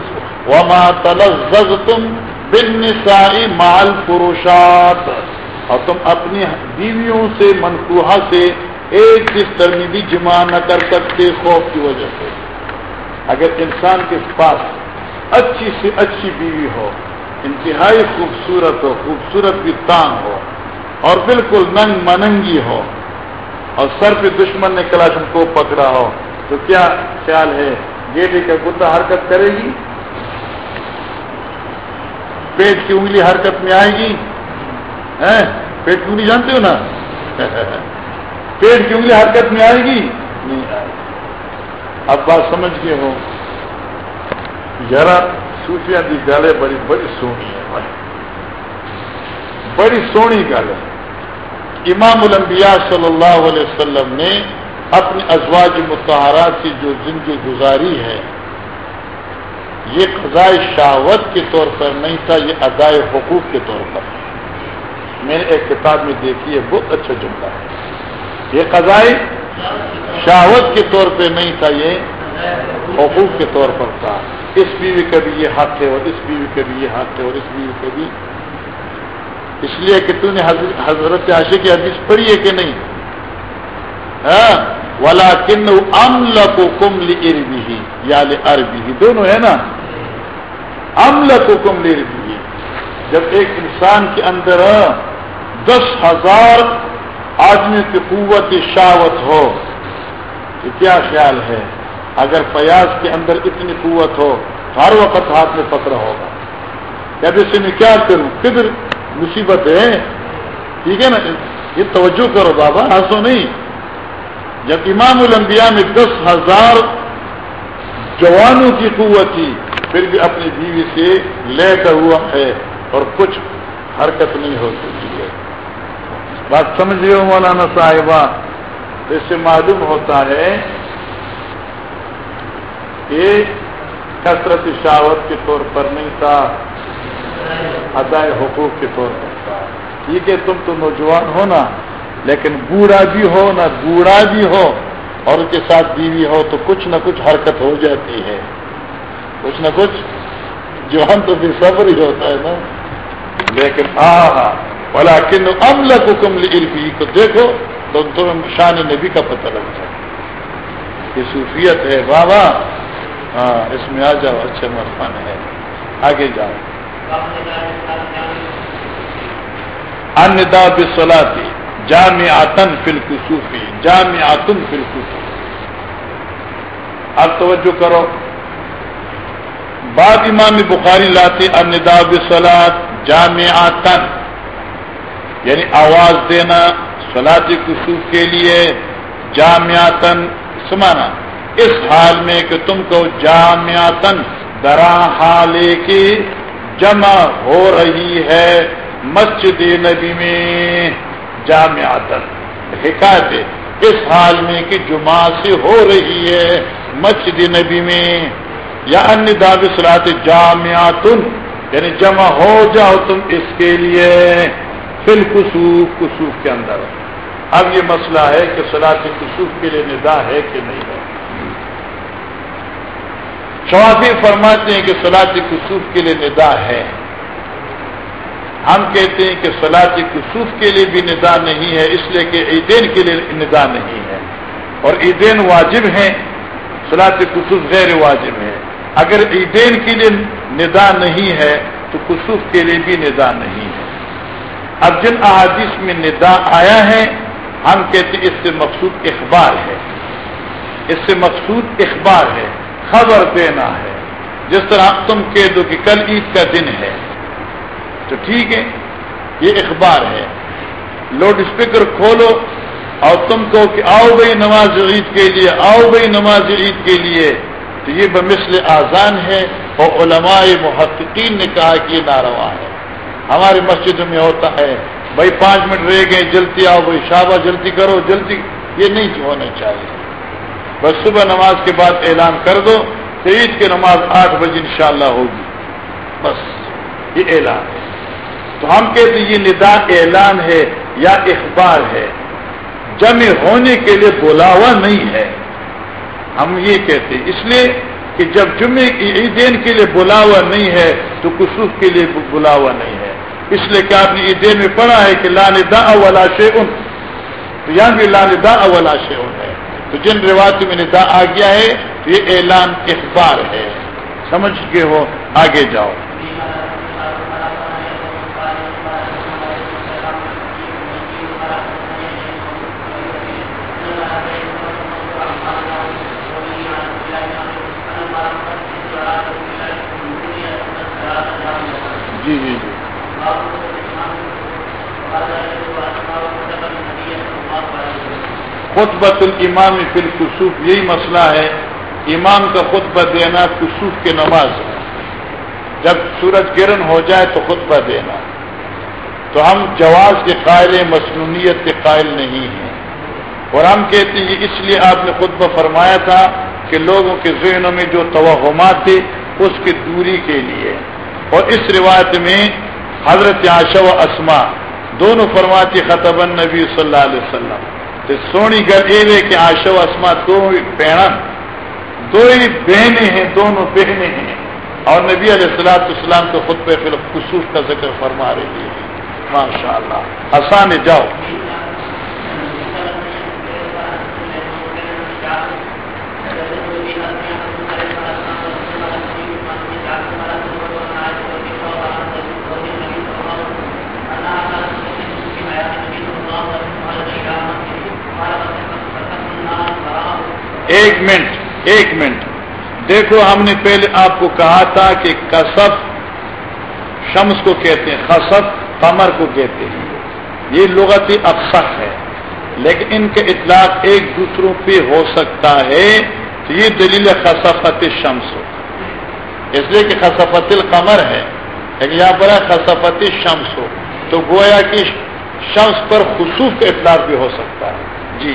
وما تلززتم بالنساء مال پروشات اور تم اپنی بیویوں سے منقوہ سے ایک طرح بھی جمع نہ کر سکتے خوف کی وجہ سے۔ اگر انسان کے پاس اچھی سے اچھی بیوی ہو، انتہائی خوبصورت ہو، خوبصورت بھی تان ہو، اور بالکل ننگ مننگی ہو، اور سر پہ دشمن نے کلاشن کو پکڑا ہو، تو کیا خیال ہے؟ یہ بھی کہ گتا حرکت کرے گی؟ پیٹ کی انگلی حرکت میں آئے گی؟ پیٹ کی انگلی جانتے ہو نا؟ (laughs) پیٹ کی انگلی حرکت میں آئے گی؟ نہیں آئے گی۔ اب بات سمجھ گئے ہو ذرا صوفیہ کی گالے بڑی بڑی سونی ہے۔ بڑی سونی گل ہے امام الانبیاء صلی اللہ علیہ وسلم نے اپنی ازواج متحرات کی جو زندگی گزاری ہے، یہ قضائے شاوت کے طور پر نہیں تھا، یہ ادائے حقوق کے طور پر۔ میں نے ایک کتاب میں دیکھی ہے، بہت اچھا جملہ ہے۔ یہ قضائے شاوت کے طور پہ نہیں تھا یہ، حقوق کے طور پر تھا۔ اس بیوی کا بھی یہ حق ہے اور اس بیوی کا بھی یہ حق ہے اور اس بیوی کا بھی۔ اس لیے کہ تو نے حضرت عاشق کی حدیث پڑھی ہے کہ نہیں؟ ہاں؟ ولا کن امل کو کم لی یعنی یا عربی، دونوں ہے نا؟ امل کو کم لربی جب ایک انسان کے اندر دس ہزار آدمی کی قوت شاوت ہو تو کیا خیال ہے؟ اگر فیاض کے اندر اتنی قوت ہو، تو ہر وقت ہاتھ میں پکڑا ہوگا۔ کیا جیسے میں کیا کروں کدھر مصیبت ہے۔ ٹھیک ہے نا؟ یہ توجہ کرو بابا ہنسو نہیں۔ جب امام الانبیاء میں دس ہزار جوانوں کی قوت تھی، پھر بھی اپنی بیوی سے لے کر ہوا ہے اور کچھ حرکت نہیں ہو سکتی ہے۔ بات سمجھ ہو مولانا صاحبہ اس سے معلوم ہوتا ہے کہ کثرت شاوت کے طور پر نہیں تھا، ادائے حقوق کے طور پر تھا۔ ٹھیک ہے تم تو نوجوان ہو نا، لیکن بوڑھا بھی ہو نہ بوڑھا بھی ہو، اور اس کے ساتھ بیوی ہو تو کچھ نہ کچھ حرکت ہو جاتی ہے۔ کچھ نہ کچھ جو ہم تو بھی صبر ہی ہوتا ہے نا۔ لیکن ہاں ہاں بولا کن امل حکم عرفی کو دیکھو تو تمہیں شان نبی کا پتہ لگ جائے۔ یہ صوفیت ہے، بابا ہاں اس میں آ جاؤ اچھے مرفان ہے۔ آگے جاؤ۔ ان دا بسلاتی جامع آتن فل کسوفی جامع آتن فل اب توجہ کرو۔ بعد امام بخاری لاتے الندا بسلاد جامع یعنی آواز دینا سلاد کسوف کے لیے جامعتن سمانا۔ اس حال میں کہ تم کو جامعتن درا حالے کی جمع ہو رہی ہے مسجد نبی میں جامعتن حکایت اس حال میں کہ جمعہ سے ہو رہی ہے مسجد نبی میں، یا ان داب سلاد جامعتن یعنی جمع ہو جاؤ تم اس کے لیے۔ فل کسوف کسوف کے اندر۔ اب یہ مسئلہ ہے کہ سلاد کسوف کے لیے ندا ہے کہ نہیں ہے۔ شوافی فرماتے ہیں کہ سلاط کسوف کے لیے ندا ہے۔ ہم کہتے ہیں کہ سلاط کسوف کے لیے بھی ندا نہیں ہے، اس لیے کہ عیدین کے لیے ندا نہیں ہے۔ اور عیدین واجب ہیں سلاط کسوف غیر واجب ہے اگر عیدین کے لیے ندا نہیں ہے، تو کسوف کے لیے بھی ندا نہیں ہے اب جن احادیث میں ندا آیا ہے، ہم کہتے ہیں اس سے مقصود اخبار ہے۔ اس سے مقصود اخبار ہے، خبر دینا ہے۔ جس طرح تم کہہ دو کہ کل عید کا دن ہے، تو ٹھیک ہے، یہ اخبار ہے۔ لوڈ اسپیکر کھولو اور تم کو کہ آؤ بھائی نماز عید کے لیے، آؤ بھائی نماز عید کے لیے۔ تو یہ بمثل آزان ہے اور علماء محققین نے کہا کہ یہ ناروا ہے۔ ہماری مسجد میں ہوتا ہے۔ بھائی پانچ منٹ رہ گئے، جلدی آؤ، بھائی شابہ جلدی کرو، جلدی۔ یہ نہیں ہونا چاہیے۔ بس صبح نماز کے بعد اعلان کر دو کہ عید کی نماز آٹھ بجے انشاءاللہ ہوگی۔ بس، یہ اعلان ہے۔ تو ہم کہتے ہیں، یہ ندا اعلان ہے یا اخبار ہے۔ جمع ہونے کے لیے بلاوا نہیں ہے۔ ہم یہ کہتے ہیں، اس لیے کہ جب جمعے کی عیدین کے لیے بلاوا نہیں ہے، تو کسوف کے لیے بلاوا نہیں ہے۔ اس لیے کہ آپ نے عیدین میں پڑھا ہے کہ لان دا اولا شیون تو یہاں بھی لان دا اولا شیون ہے. تو جن روایتوں میں ندا آ گیا ہے، تو یہ اعلان اخبار ہے. سمجھ کے ہو؟ آگے جاؤ. جی جی۔, جی۔ جی خطبت الامام فی الکسوف، یہی مسئلہ ہے، امام کا خطبہ دینا کسوف کے نماز جب سورج گرن ہو جائے تو خطبہ دینا۔ تو ہم جواز کے قائل مصنوعیت کے قائل نہیں ہیں۔ اور ہم کہتے ہیں، اس لیے آپ نے خطبہ فرمایا تھا کہ لوگوں کے ذہنوں میں جو توہمات تھے، اس کی دوری کے لیے۔ اور اس روایت میں حضرت عاشا و اسما دونوں فرماتی خطب نبی صلی اللہ علیہ وسلم۔ سونی گل یہ کہ آشو اسما دو بہن دو ہی بہنیں ہیں، دونوں بہنیں ہیں۔ اور نبی علیہ السلاط اسلام کو خود پہ پھر خصوص کا ذکر فرما رہی ہے ماشاء اللہ آسان جاؤ۔ ایک منٹ ایک منٹ۔ دیکھو، ہم نے پہلے آپ کو کہا تھا کہ کسب شمس کو کہتے ہیں خصف قمر کو کہتے ہیں۔ یہ لغتی افسر ہے۔ لیکن ان کے اطلاق ایک دوسروں پہ ہو سکتا ہے تو یہ دلیل خصفت شمس ہو۔ اس لیے کہ خصفت القمر ہے، لیکن یہاں پر خصفت شمس ہو۔ تو گویا کہ شمس پر خصوص کا اطلاق بھی ہو سکتا ہے۔ جی۔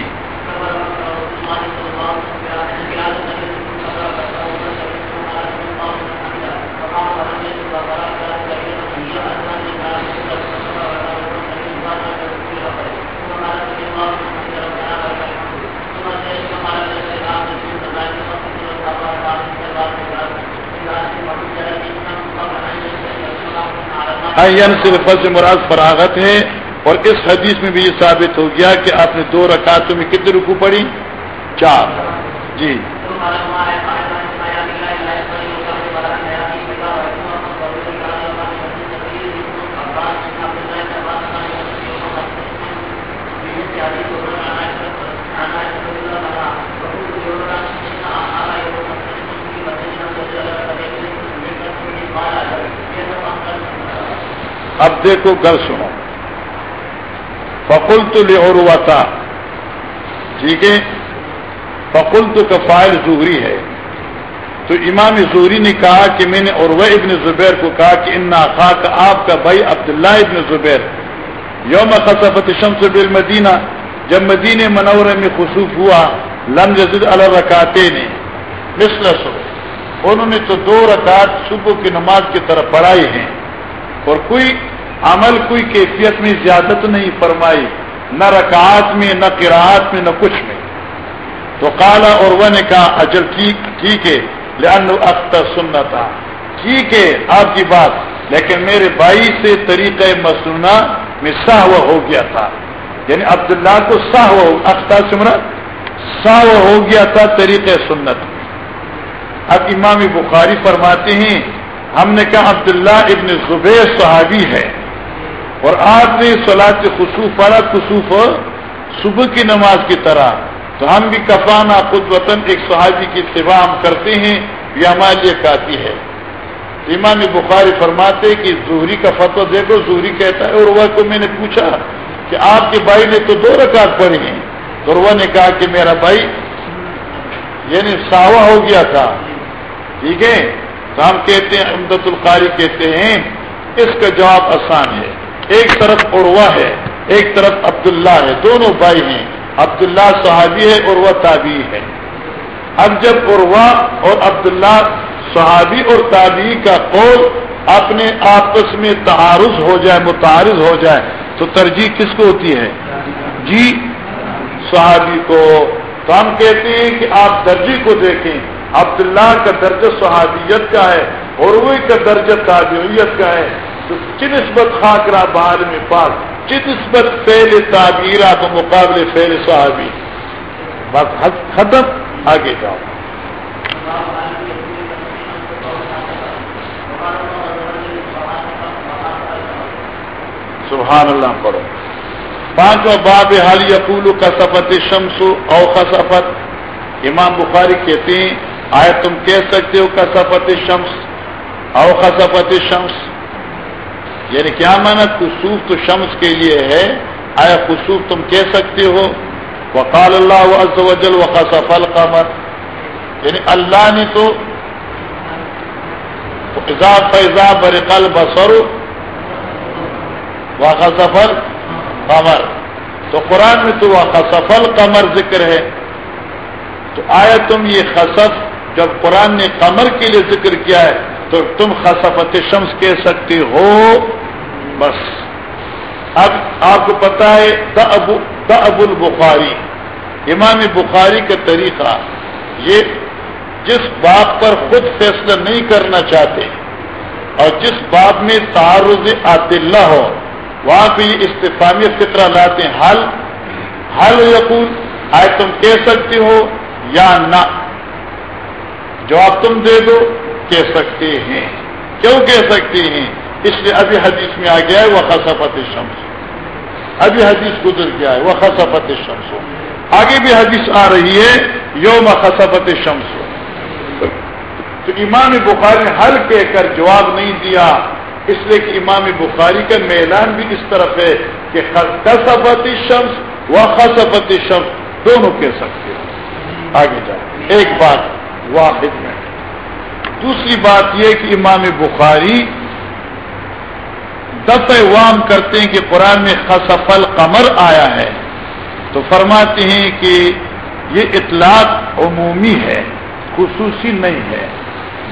صرف سے مراد فراغت ہے اور اس حدیث میں بھی یہ ثابت ہو گیا کہ آپ نے دو رکعتوں میں کتنے رکو پڑی چار. جی. اب دیکھو گل سنو۔ فکل تو لے اور ٹھیک ہے؟ فکل تو کا فائل زہری ہے۔ تو امام زہری نے کہا کہ میں نے اور وہ ابن زبیر کو کہا کہ ان خاک آپ کا بھائی عبداللہ ابن زبیر۔ یوم خصفت شمس بالمدینہ۔ جب مدینہ منورہ میں خصوف ہوا، لم جزد الرکاتے نے مثل سو انہوں نے تو دو رکعت صبح کی نماز کی طرف پڑھائی ہیں۔ اور کوئی عمل کوئی کیفیت میں زیادت نہیں فرمائی، نہ رکعات میں، نہ قراعات میں، نہ کچھ میں۔ تو کالا اور وہ نے کہا، اجل ٹھیک ٹھیک ہے لانو اختر سننا تھا ٹھیک ہے، آپ کی بات، لیکن میرے بھائی سے طریقہ مسنہ میں سا ہو گیا تھا۔ یعنی عبداللہ کو سا اختر سمرا سا ہو گیا تھا طریقہ سنت۔ اب امام بخاری فرماتے ہیں ہم نے کہا عبداللہ ابن زبیر صحابی ہے اور آپ نے سلاد خصوف پڑا خصوف صبح کی نماز کی طرح تو ہم بھی کفانہ خود وطن ایک صحابی کی اتباع ہم کرتے ہیں، یہ ہمارے لیے کافی ہے۔ امام بخاری فرماتے کہ زہری کا فتو دیکھو زہری کہتا ہے، اور وہ کو میں نے پوچھا کہ آپ کے بھائی نے تو دو رکعت پڑھی ہیں۔ تو وہ نے کہا کہ میرا بھائی یعنی ساوا ہو گیا تھا۔ ٹھیک ہے؟ ہم کہتے ہیں امدت القاری کہتے ہیں۔ اس کا جواب آسان ہے۔ ایک طرف عروا ہے، ایک طرف عبداللہ ہے۔ دونوں بھائی ہیں۔ عبداللہ صحابی ہے اور وہ تابعی ہے۔ اب جب عروا اور عبداللہ صحابی اور تابعی کا قول اپنے آپس میں تعارض ہو جائے، متعارض ہو جائے، تو ترجیح کس کو ہوتی ہے؟ جی صحابی کو۔ تو ہم کہتے ہیں کہ آپ درجی کو دیکھیں۔ عبداللہ کا درجہ صحابیت کا ہے اور وہی کا درجہ تابعیت کا ہے۔ تو چنسبت خاکرا بہار میں پاس نسبت فیل تعبیرہ کو مقابلے فیل صحابی۔ بس ختم، آگے جاؤ۔ سبحان اللہ پڑھو۔ پانچواں باب حال یقول کا سفت شمس او خصفت امام بخاری کہتے ہیں آئے تم کہہ سکتے ہو کا سفت شمس او خصفت شمس؟ یعنی کیا مانا خصوف تو شمس کے لیے ہے؟ آیا خصوف تم کہہ سکتے ہو؟ وقال اللہ عز وجل وقصف القمر. یعنی اللہ نے تو فضا فیضا برقل بسر وقصف القمر. تو قرآن میں تو وقصف القمر ذکر ہے. تو آیا تم یہ خصف جب قرآن نے قمر کے لیے ذکر کیا ہے، تو تم خصفت شمس کہہ سکتے ہو۔ بس۔ اب آپ کو پتا ہے دا ابو البخاری امام بخاری کا طریقہ یہ جس بات پر خود فیصلہ نہیں کرنا چاہتے اور جس بات میں تعارض عدلہ ہو، وہاں پہ یہ استفامی فطرہ لاتے ہیں۔ حل حل یقول، آئے تم کہہ سکتے ہو یا نہ۔ جواب تم دے دو، کہہ سکتے ہیں۔ کیوں کہہ سکتے ہیں؟ اس لیے ابھی حدیث میں آ گیا ہے وہ خصفت شمس ابھی حدیث گزر گیا ہے وہ خصفت شمس آگے بھی حدیث آ رہی ہے، یوم خصفت شمس تو امام بخاری نے حل کہہ کر جواب نہیں دیا۔ اس لیے کہ امام بخاری کا میلان بھی اس طرف ہے کہ خصفت شمس و خصفت شمس دونوں کہہ سکتے ہیں۔ آگے جائیں ایک بات۔ واحد میں۔ دوسری بات یہ کہ امام بخاری دفع وام کرتے ہیں کہ قرآن میں خصف القمر آیا ہے۔ تو فرماتے ہیں کہ یہ اطلاق عمومی ہے، خصوصی نہیں ہے۔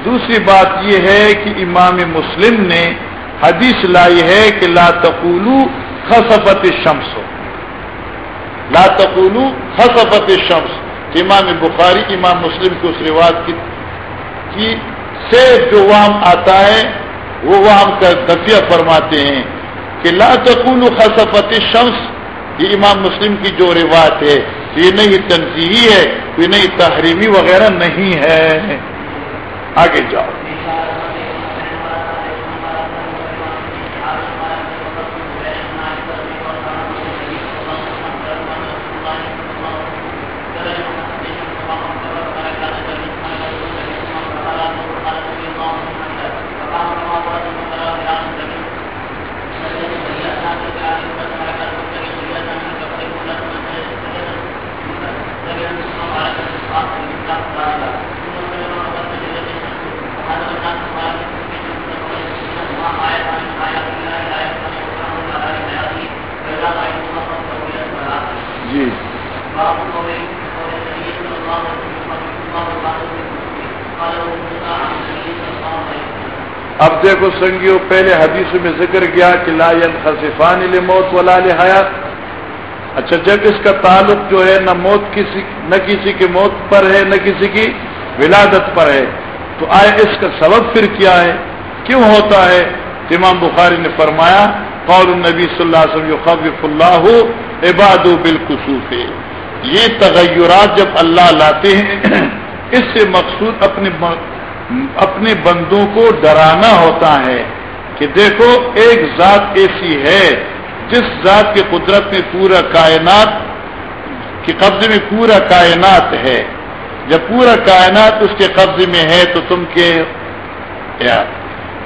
دوسری بات یہ ہے کہ امام مسلم نے حدیث لائی ہے کہ لا تقولو خصفت شمس ہو لا تقولو خصفت شمس امام بخاری امام مسلم کی اس رواج کی سے جو وام آتا ہے، وہ وہاں کا دفیہ فرماتے ہیں کہ لا تقول خصفت شمس، یہ امام مسلم کی جو روایت ہے یہ نہیں تنظیحی ہے یہ نہیں تحریمی وغیرہ نہیں ہے۔ آگے جاؤ۔ دیکھو سنگیو پہلے حدیث میں ذکر کیا کہ لا خصفان موت ولا حیات اچھا جب اس کا تعلق جو ہے نہ موت کسی، نہ کسی کی موت پر ہے، نہ کسی کی ولادت پر ہے۔ تو آئے اس کا سبب پھر کیا ہے؟ کیوں ہوتا ہے؟ امام بخاری نے فرمایا، قول النبی صلی اللہ علیہ وسلم خبف اللہ عباد و بالکسوف۔ یہ تغیرات جب اللہ لاتے ہیں، اس سے مقصود اپنے اپنے بندوں کو ڈرانا ہوتا ہے کہ دیکھو ایک ذات ایسی ہے جس ذات کی قدرت میں پورا کائنات کے قبضے میں پورا کائنات ہے۔ جب پورا کائنات اس کے قبضے میں ہے تو تم کے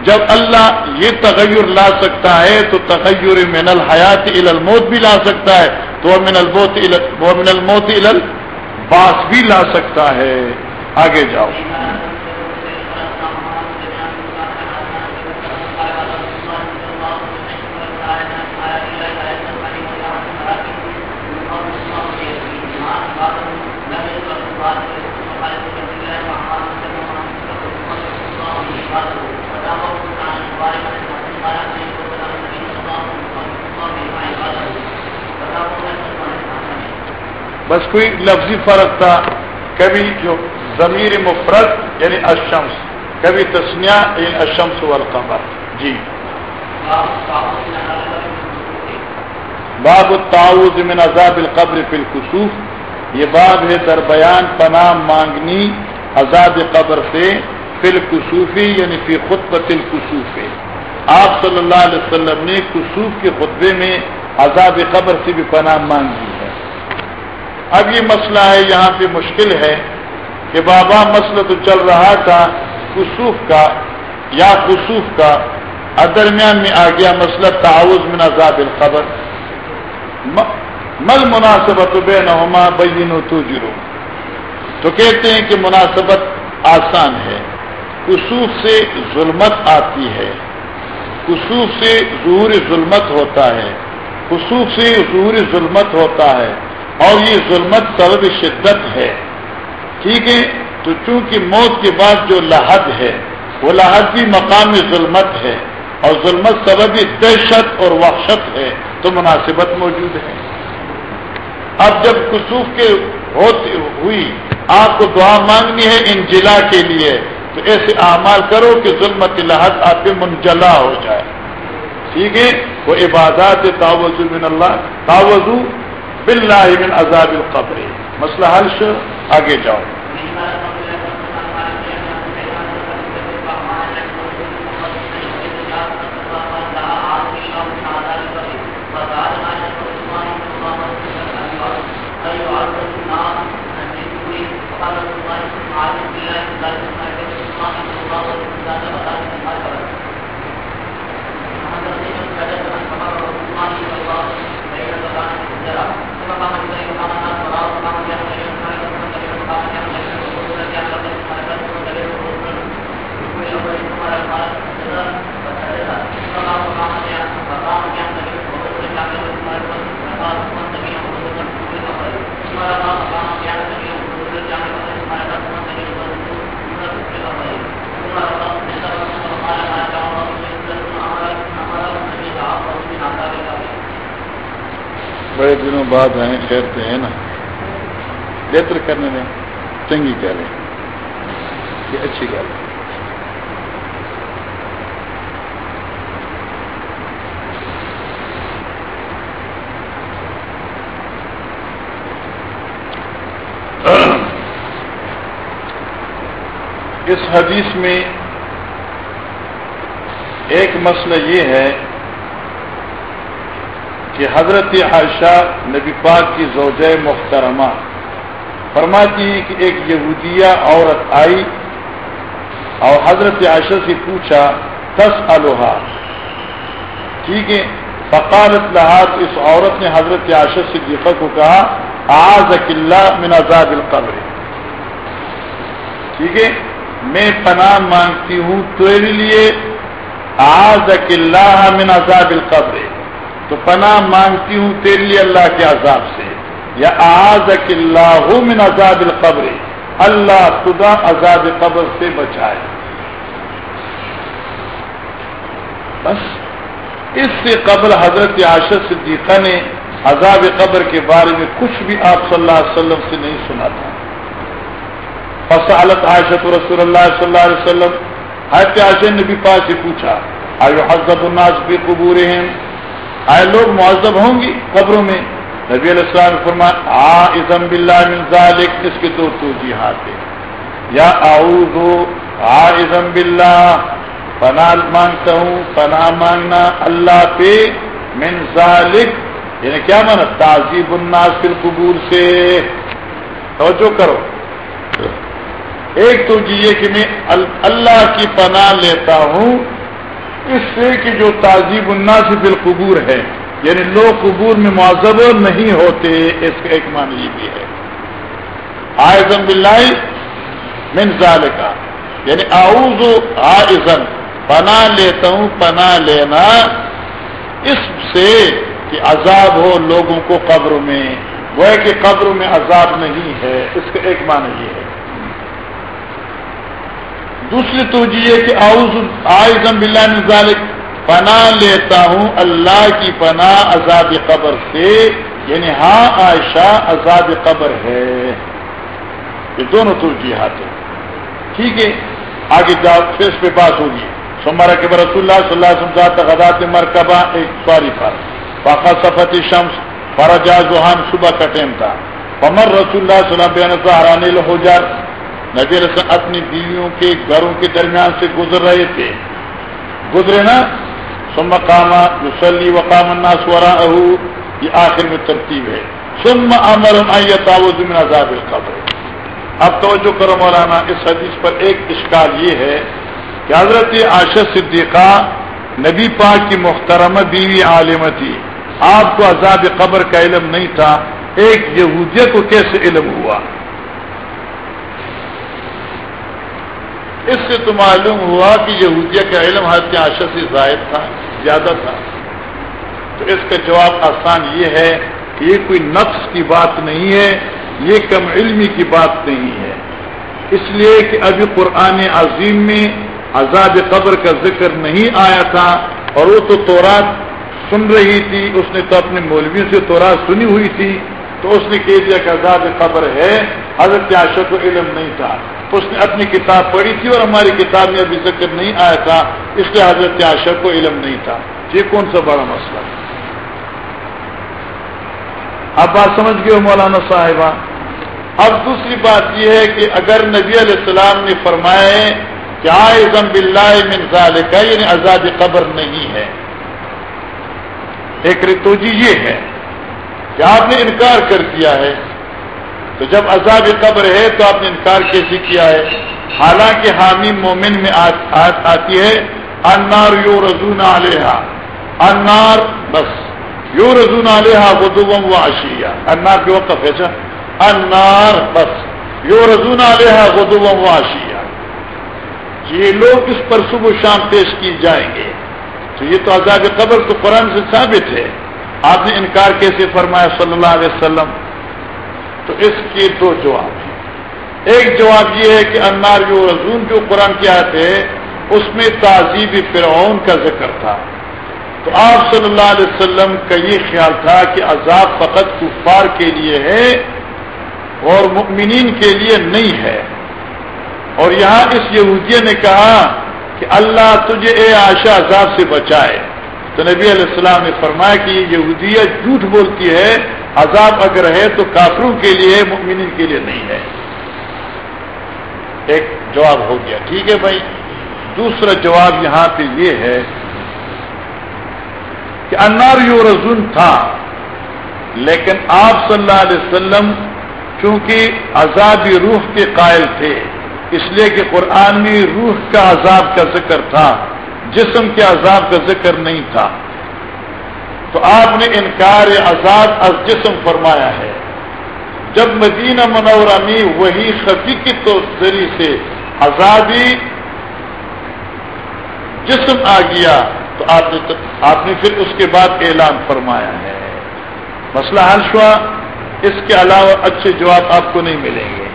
جب اللہ یہ تغیر لا سکتا ہے تو تغیر من الحیات الموت بھی لا سکتا ہے، تو من الموت من الموت باس بھی لا سکتا ہے۔ آگے جاؤ۔ بس کوئی لفظی فرق تھا، کبھی جو ضمیر مفرد یعنی اشمس کبھی تسنیا یعنی اشمس والقمر۔ جی۔ باب التعوذ من عذاب القبر فی الکسوف۔ یہ باب ہے در بیان پناہ مانگنی عذاب قبر سے فی الکسوفی یعنی فی خطبت الکسوف۔ آپ صلی اللہ علیہ وسلم نے کسوف کے خطبے میں عذاب قبر سے بھی پناہ مانگی۔ ہے اب یہ مسئلہ ہے، یہاں پہ مشکل ہے کہ بابا مسئلہ تو چل رہا تھا کسوف کا، یا خصوف کا درمیان میں آ گیا مسئلہ تعاوض من عذاب القبر۔ مل مناسبت بے نما بین و تو تو کہتے ہیں کہ مناسبت آسان ہے۔ کسوف سے ظلمت آتی ہے۔ کسوف سے ظہور ظلمت ہوتا ہے۔ خصوف سے ظہور ظلمت ہوتا ہے۔ اور یہ ظلمت سبب شدت ہے۔ ٹھیک ہے؟ تو چونکہ موت کے بعد جو لحد ہے، وہ لحد بھی مقامی ظلمت ہے اور ظلمت سبب دہشت اور وحشت ہے، تو مناسبت موجود ہے۔ اب جب کسوف کے ہوتی ہوئی آپ کو دعا مانگنی ہے انجلا کے لیے، تو ایسے اعمال کرو کہ ظلمت لحد آپ پہ منجلا ہو جائے۔ ٹھیک ہے؟ وہ عبادات تاوض من اللہ تاوضو باللہ من عذاب القبر. مسئلہ حل سے آگے جاؤ. بڑے دنوں بعد آئے خیر تو ہے نا۔ بہتر کرنے میں چنگی کہہ لیں۔ یہ اچھی گل ہے۔ اس حدیث میں ایک مسئلہ یہ ہے کہ حضرت عائشہ نبی پاک کی زوجہ محترمہ فرماتی کہ ایک یہودیہ عورت آئی اور حضرت عائشہ سے پوچھا تس الوہا ٹھیک ہے؟ فقالت لحاظ اس عورت نے حضرت عائشہ سے کو کہا آز اللہ من عذاب القبر۔ ٹھیک ہے؟ میں پناہ مانگتی ہوں تیرے لیے آز اللہ من عذاب القبر۔ تو پناہ مانگتی ہوں تیرے لیے اللہ کے عذاب سے۔ یا آز اللہ من عذاب القبر۔ اللہ خدا عذاب قبر سے بچائے۔ بس، اس سے قبل حضرت عاشر صدیقہ نے عذاب قبر کے بارے میں کچھ بھی آپ صلی اللہ علیہ وسلم سے نہیں سنا تھا۔ فصالت عاشت رسول اللہ صلی اللہ علیہ وسلم حضرت عاشر نے بھی پاس سے پوچھا آئے حضرت الناس بھی قبور ہیں آئے لوگ معذب ہوں گی قبروں میں؟ نبی علیہ السلام فرمایا آ ازم بلّہ ذالک، اس کے دو تو جی ہاتھ یا اعوذ آ ازم بلّہ پناہ مانگتا ہوں پناہ مانگنا اللہ پہ، من ذالک یعنی کیا مانا؟ تعزیب الناس فی القبور سے۔ توجہ کرو۔ ایک تو جی یہ کہ میں اللہ کی پناہ لیتا ہوں، اس سے کہ جو تعزیب الناس فی القبور ہے یعنی لوگ قبور میں معذب نہیں ہوتے، اس کا ایک معنی یہ بھی ہے۔ آئزم بلائی من ظال کا یعنی آؤز آئزن پناہ لیتا ہوں، پناہ لینا، اس سے کہ عذاب ہو لوگوں کو قبر میں۔ وہ کہ قبر میں عذاب نہیں ہے، اس کا ایک معنی یہ ہے۔ دوسری تو یہ کہ آؤز آئزم بلّہ ذالک، پناہ لیتا ہوں اللہ کی پناہ عذاب قبر سے یعنی ہاں عائشہ عذاب قبر ہے۔ یہ دونوں ترجیحات ہیں۔ ٹھیک ہے، آگے جاؤ پھر اس پہ بات ہوگی۔ سمارا کے رسول اللہ صلی اللہ علیہ وسلم غذات مرکبہ، ایک سواری پر۔ پاخا صفت شمس فرجا جوہان صبح کا ٹائم تھا۔ پمر رسول اللہ صلی اللہ علیہ وسلم نبی رسم اپنی بیویوں کے گھروں کے درمیان سے گزر رہے تھے۔ گزرے نا؟ سم کاما وسلی وقام الناس ورا یہ آخر میں ترتیب ہے۔ سم امر من عذاب القبر۔ اب توجہ کرو مولانا، اس حدیث پر ایک اشکال یہ ہے کہ حضرت عاشق صدیقہ نبی پاک کی محترمہ بیوی عالم تھی۔ آپ کو عذاب قبر کا علم نہیں تھا، ایک یہودیہ کو کیسے علم ہوا؟ اس سے تو معلوم ہوا کہ یہودیہ کا علم حضرت عاشر سے زائد تھا، زیادہ تھا۔ تو اس کا جواب آسان یہ ہے کہ یہ کوئی نقص کی بات نہیں ہے، یہ کم علمی کی بات نہیں ہے۔ اس لیے کہ ابھی قرآن عظیم میں عذاب قبر کا ذکر نہیں آیا تھا اور وہ تو تورات سن رہی تھی، اس نے تو اپنے مولوی سے تورا سنی ہوئی تھی۔ تو اس نے کہہ دیا کہ عذاب قبر ہے، حضرت عاشق کو علم نہیں تھا۔ اس نے اپنی کتاب پڑھی تھی اور ہماری کتاب میں ابھی ذکر نہیں آیا تھا، اس لیے حضرت عاشق کو علم نہیں تھا۔ یہ کون سا بڑا مسئلہ؟ اب بات سمجھ گئے مولانا صاحبہ؟ اب دوسری بات یہ ہے کہ اگر نبی علیہ السلام نے فرمائے کہ آئے زم بلّہ من ذالکہ یعنی عذاب قبر نہیں ہے۔ ایک رتوجی یہ ہے کہ آپ نے انکار کر دیا ہے تو جب عذاب قبر ہے تو آپ نے انکار کیسے کیا ہے؟ حالانکہ حامی مومن میں آتی ہے انار یو رضون علیہ انار بس یو رضون علیہ بدوم و اشیا انار کے وقت ہے اچھا؟ انار بس یو رضون علیہ بدوم و اشیا یہ لوگ اس پر صبح شام پیش کی جائیں گے۔ تو یہ تو عذاب قبر تو قرآن سے ثابت ہے۔ آپ نے انکار کیسے فرمایا صلی اللہ علیہ وسلم؟ تو اس کے دو جواب ہیں۔ ایک جواب یہ ہے کہ انار جو رضون جو قرآن کی آتے اس میں تعزیب فرعون کا ذکر تھا۔ تو آپ صلی اللہ علیہ وسلم کا یہ خیال تھا کہ عذاب فقط کفار کے لیے ہے اور مؤمنین کے لیے نہیں ہے۔ اور یہاں اس یہودیہ نے کہا کہ اللہ تجھے اے آشا عذاب سے بچائے۔ تو نبی علیہ السلام نے فرمایا کہ یہ یہودیت جھوٹ بولتی ہے عذاب اگر ہے تو کافروں کے لیے، مؤمنین کے لیے نہیں ہے۔ ایک جواب ہو گیا۔ ٹھیک ہے بھائی۔ دوسرا جواب یہاں پہ یہ ہے کہ انار یو تھا، لیکن آپ صلی اللہ علیہ وسلم چونکہ عذاب روح کے قائل تھے، اس لیے کہ قرآن میں روح کا عذاب کا ذکر تھا، جسم کے عذاب کا ذکر نہیں تھا۔ تو آپ نے انکار عذاب از جسم فرمایا ہے۔ جب مدینہ منورہ میں وہی خفی کی تو ذریعے سے عذابی جسم آ گیا تو آپ نے آپ نے پھر اس کے بعد اعلان فرمایا ہے۔ مسئلہ حل ہوا اس کے علاوہ اچھے جواب آپ کو نہیں ملیں گے۔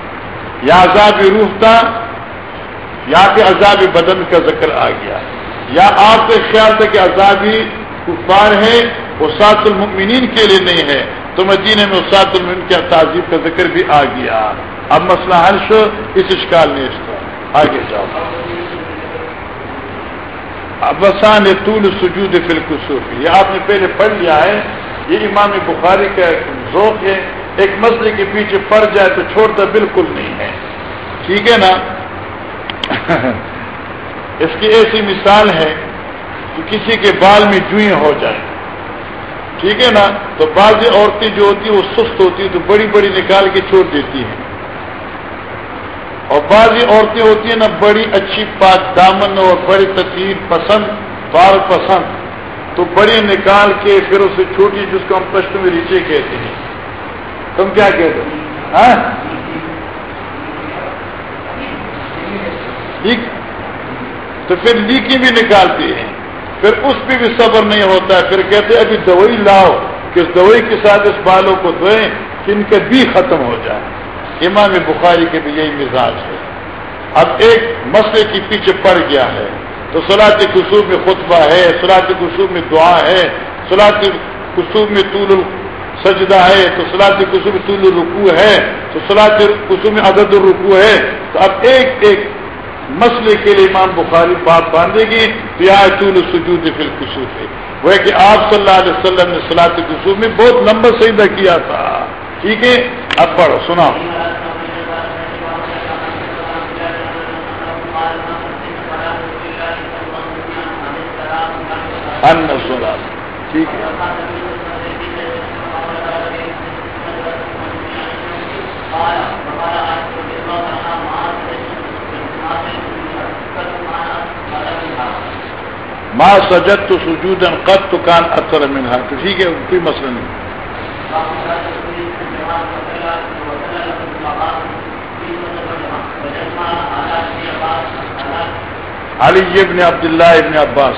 یا عذاب روح تھا، یا کہ عذاب بدن کا ذکر آ گیا۔ یا آپ کے خیال تھا کہ عذابی کفار ہے وہ سات المؤمنین کے لیے نہیں ہے۔ تو مدینے میں سات المؤمن کی تعزیب کا ذکر بھی آ گیا۔ اب مسئلہ حل شو، اس اشکال نے اس کا آگے جاؤ۔ ابسان طول سجود فل یہ آپ نے پہلے پڑھ لیا ہے۔ یہ امام بخاری کا ذوق ہے۔ ایک مسئلے کے پیچھے پڑ جائے تو چھوڑتا بالکل نہیں ہے۔ ٹھیک ہے نا؟ (laughs) اس کی ایسی مثال ہے کہ کسی کے بال میں جوئیں ہو جائیں۔ ٹھیک ہے نا؟ تو بعض عورتیں جو ہوتی ہیں وہ سست ہوتی ہیں تو بڑی بڑی نکال کے چھوڑ دیتی ہیں۔ اور بعض عورتیں ہوتی ہیں نا بڑی اچھی پاک دامن اور بڑی تصویر پسند، بال پسند، تو بڑی نکال کے پھر اسے چھوٹی جس کو ہم پشت میں ریچے کہتے ہیں۔ تم کیا کہتے ہو؟ ہاں؟ تو پھر لیکی بھی نکالتی ہے پھر اس پہ بھی صبر نہیں ہوتا ہے پھر کہتے ابھی دوائی لاؤ، کہ اس دوائی کے ساتھ اس بالوں کو دھوئیں کہ ان کے بھی ختم ہو جائے امام بخاری کے بھی یہی مزاج ہے۔ اب ایک مسئلے کے پیچھے پڑ گیا ہے۔ تو سلاط قصوب میں خطبہ ہے سلاط قصوب میں دعا ہے سلاط قصوب میں طول سجدہ ہے، تو سلاط قصوب میں طول الرکوع ہے، تو سلاط قصوب میں عدد الرکوع ہے۔ تو اب ایک ایک مسئلے کے لیے امام بخاری بات باندھے گی تو سجود فل قصوب ہے۔ وہ کہ آپ صلی اللہ علیہ وسلم نے سلاط قصوب میں بہت لمبا سجدہ کیا تھا۔ ٹھیک ہے؟ اب پڑھو سنا ان ٹھیک ہے۔ ماں سجد تو سجود قد تو کان اثر منہا تو ٹھیک ہے، کوئی مسئلہ نہیں۔ علی ابن عبداللہ ابن عباس۔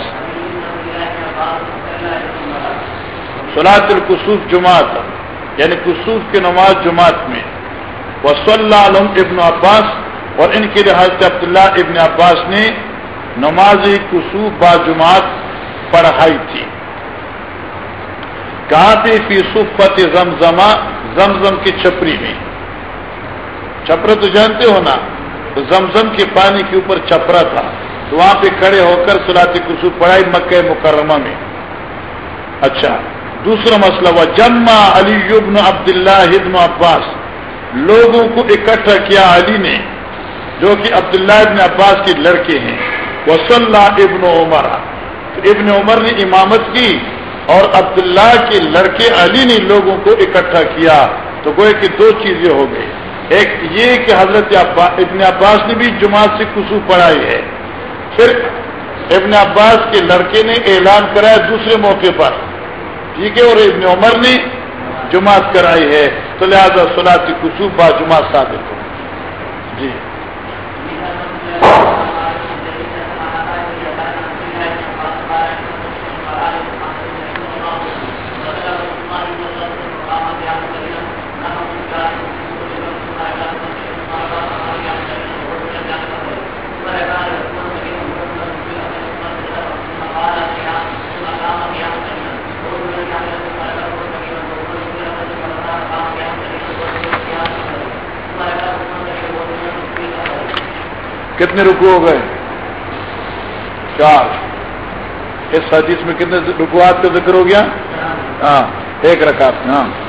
سلاط القصوف جماعت یعنی قصوف کی نماز جماعت میں۔ وہ صلی علم ابن عباس، اور ان کے لحاظ سے عبداللہ ابن عباس نے نماز قصوف با جماعت پڑھائی تھی۔ کہاں فی صفت زمزما زمزم کی چھپری میں۔ چھپرا تو جانتے ہو نا تو زمزم کے پانی کے اوپر چھپرا تھا۔ تو وہاں پہ کھڑے ہو کر سلاط قصوف پڑھائی مکہ مکرمہ میں۔ اچھا دوسرا مسئلہ وہ جما علی ابن عبد اللہ ابن عباس۔ لوگوں کو اکٹھا کیا علی نے، جو کہ عبداللہ ابن عباس کے لڑکے ہیں۔ وہ ابن عمر. ابن عمر نے امامت کی اور عبداللہ کے لڑکے علی نے لوگوں کو اکٹھا کیا تو گوئے کہ دو چیزیں ہو گئی ایک یہ کہ حضرت ابن عباس نے بھی جماعت سے کسو پڑھائی ہے۔ پھر ابن عباس کے لڑکے نے اعلان کرایا دوسرے موقع پر۔ ٹھیک ہے، اور ابن عمر نے جماعت کرائی ہے۔ تو لہٰذا سنا کسو با جماعت ثابت ہو۔ جی۔ کتنے رکو ہو گئے؟ چار۔ اس حدیث میں کتنے رکوات کا ذکر ہو گیا؟ ہاں ایک رکعت ہاں۔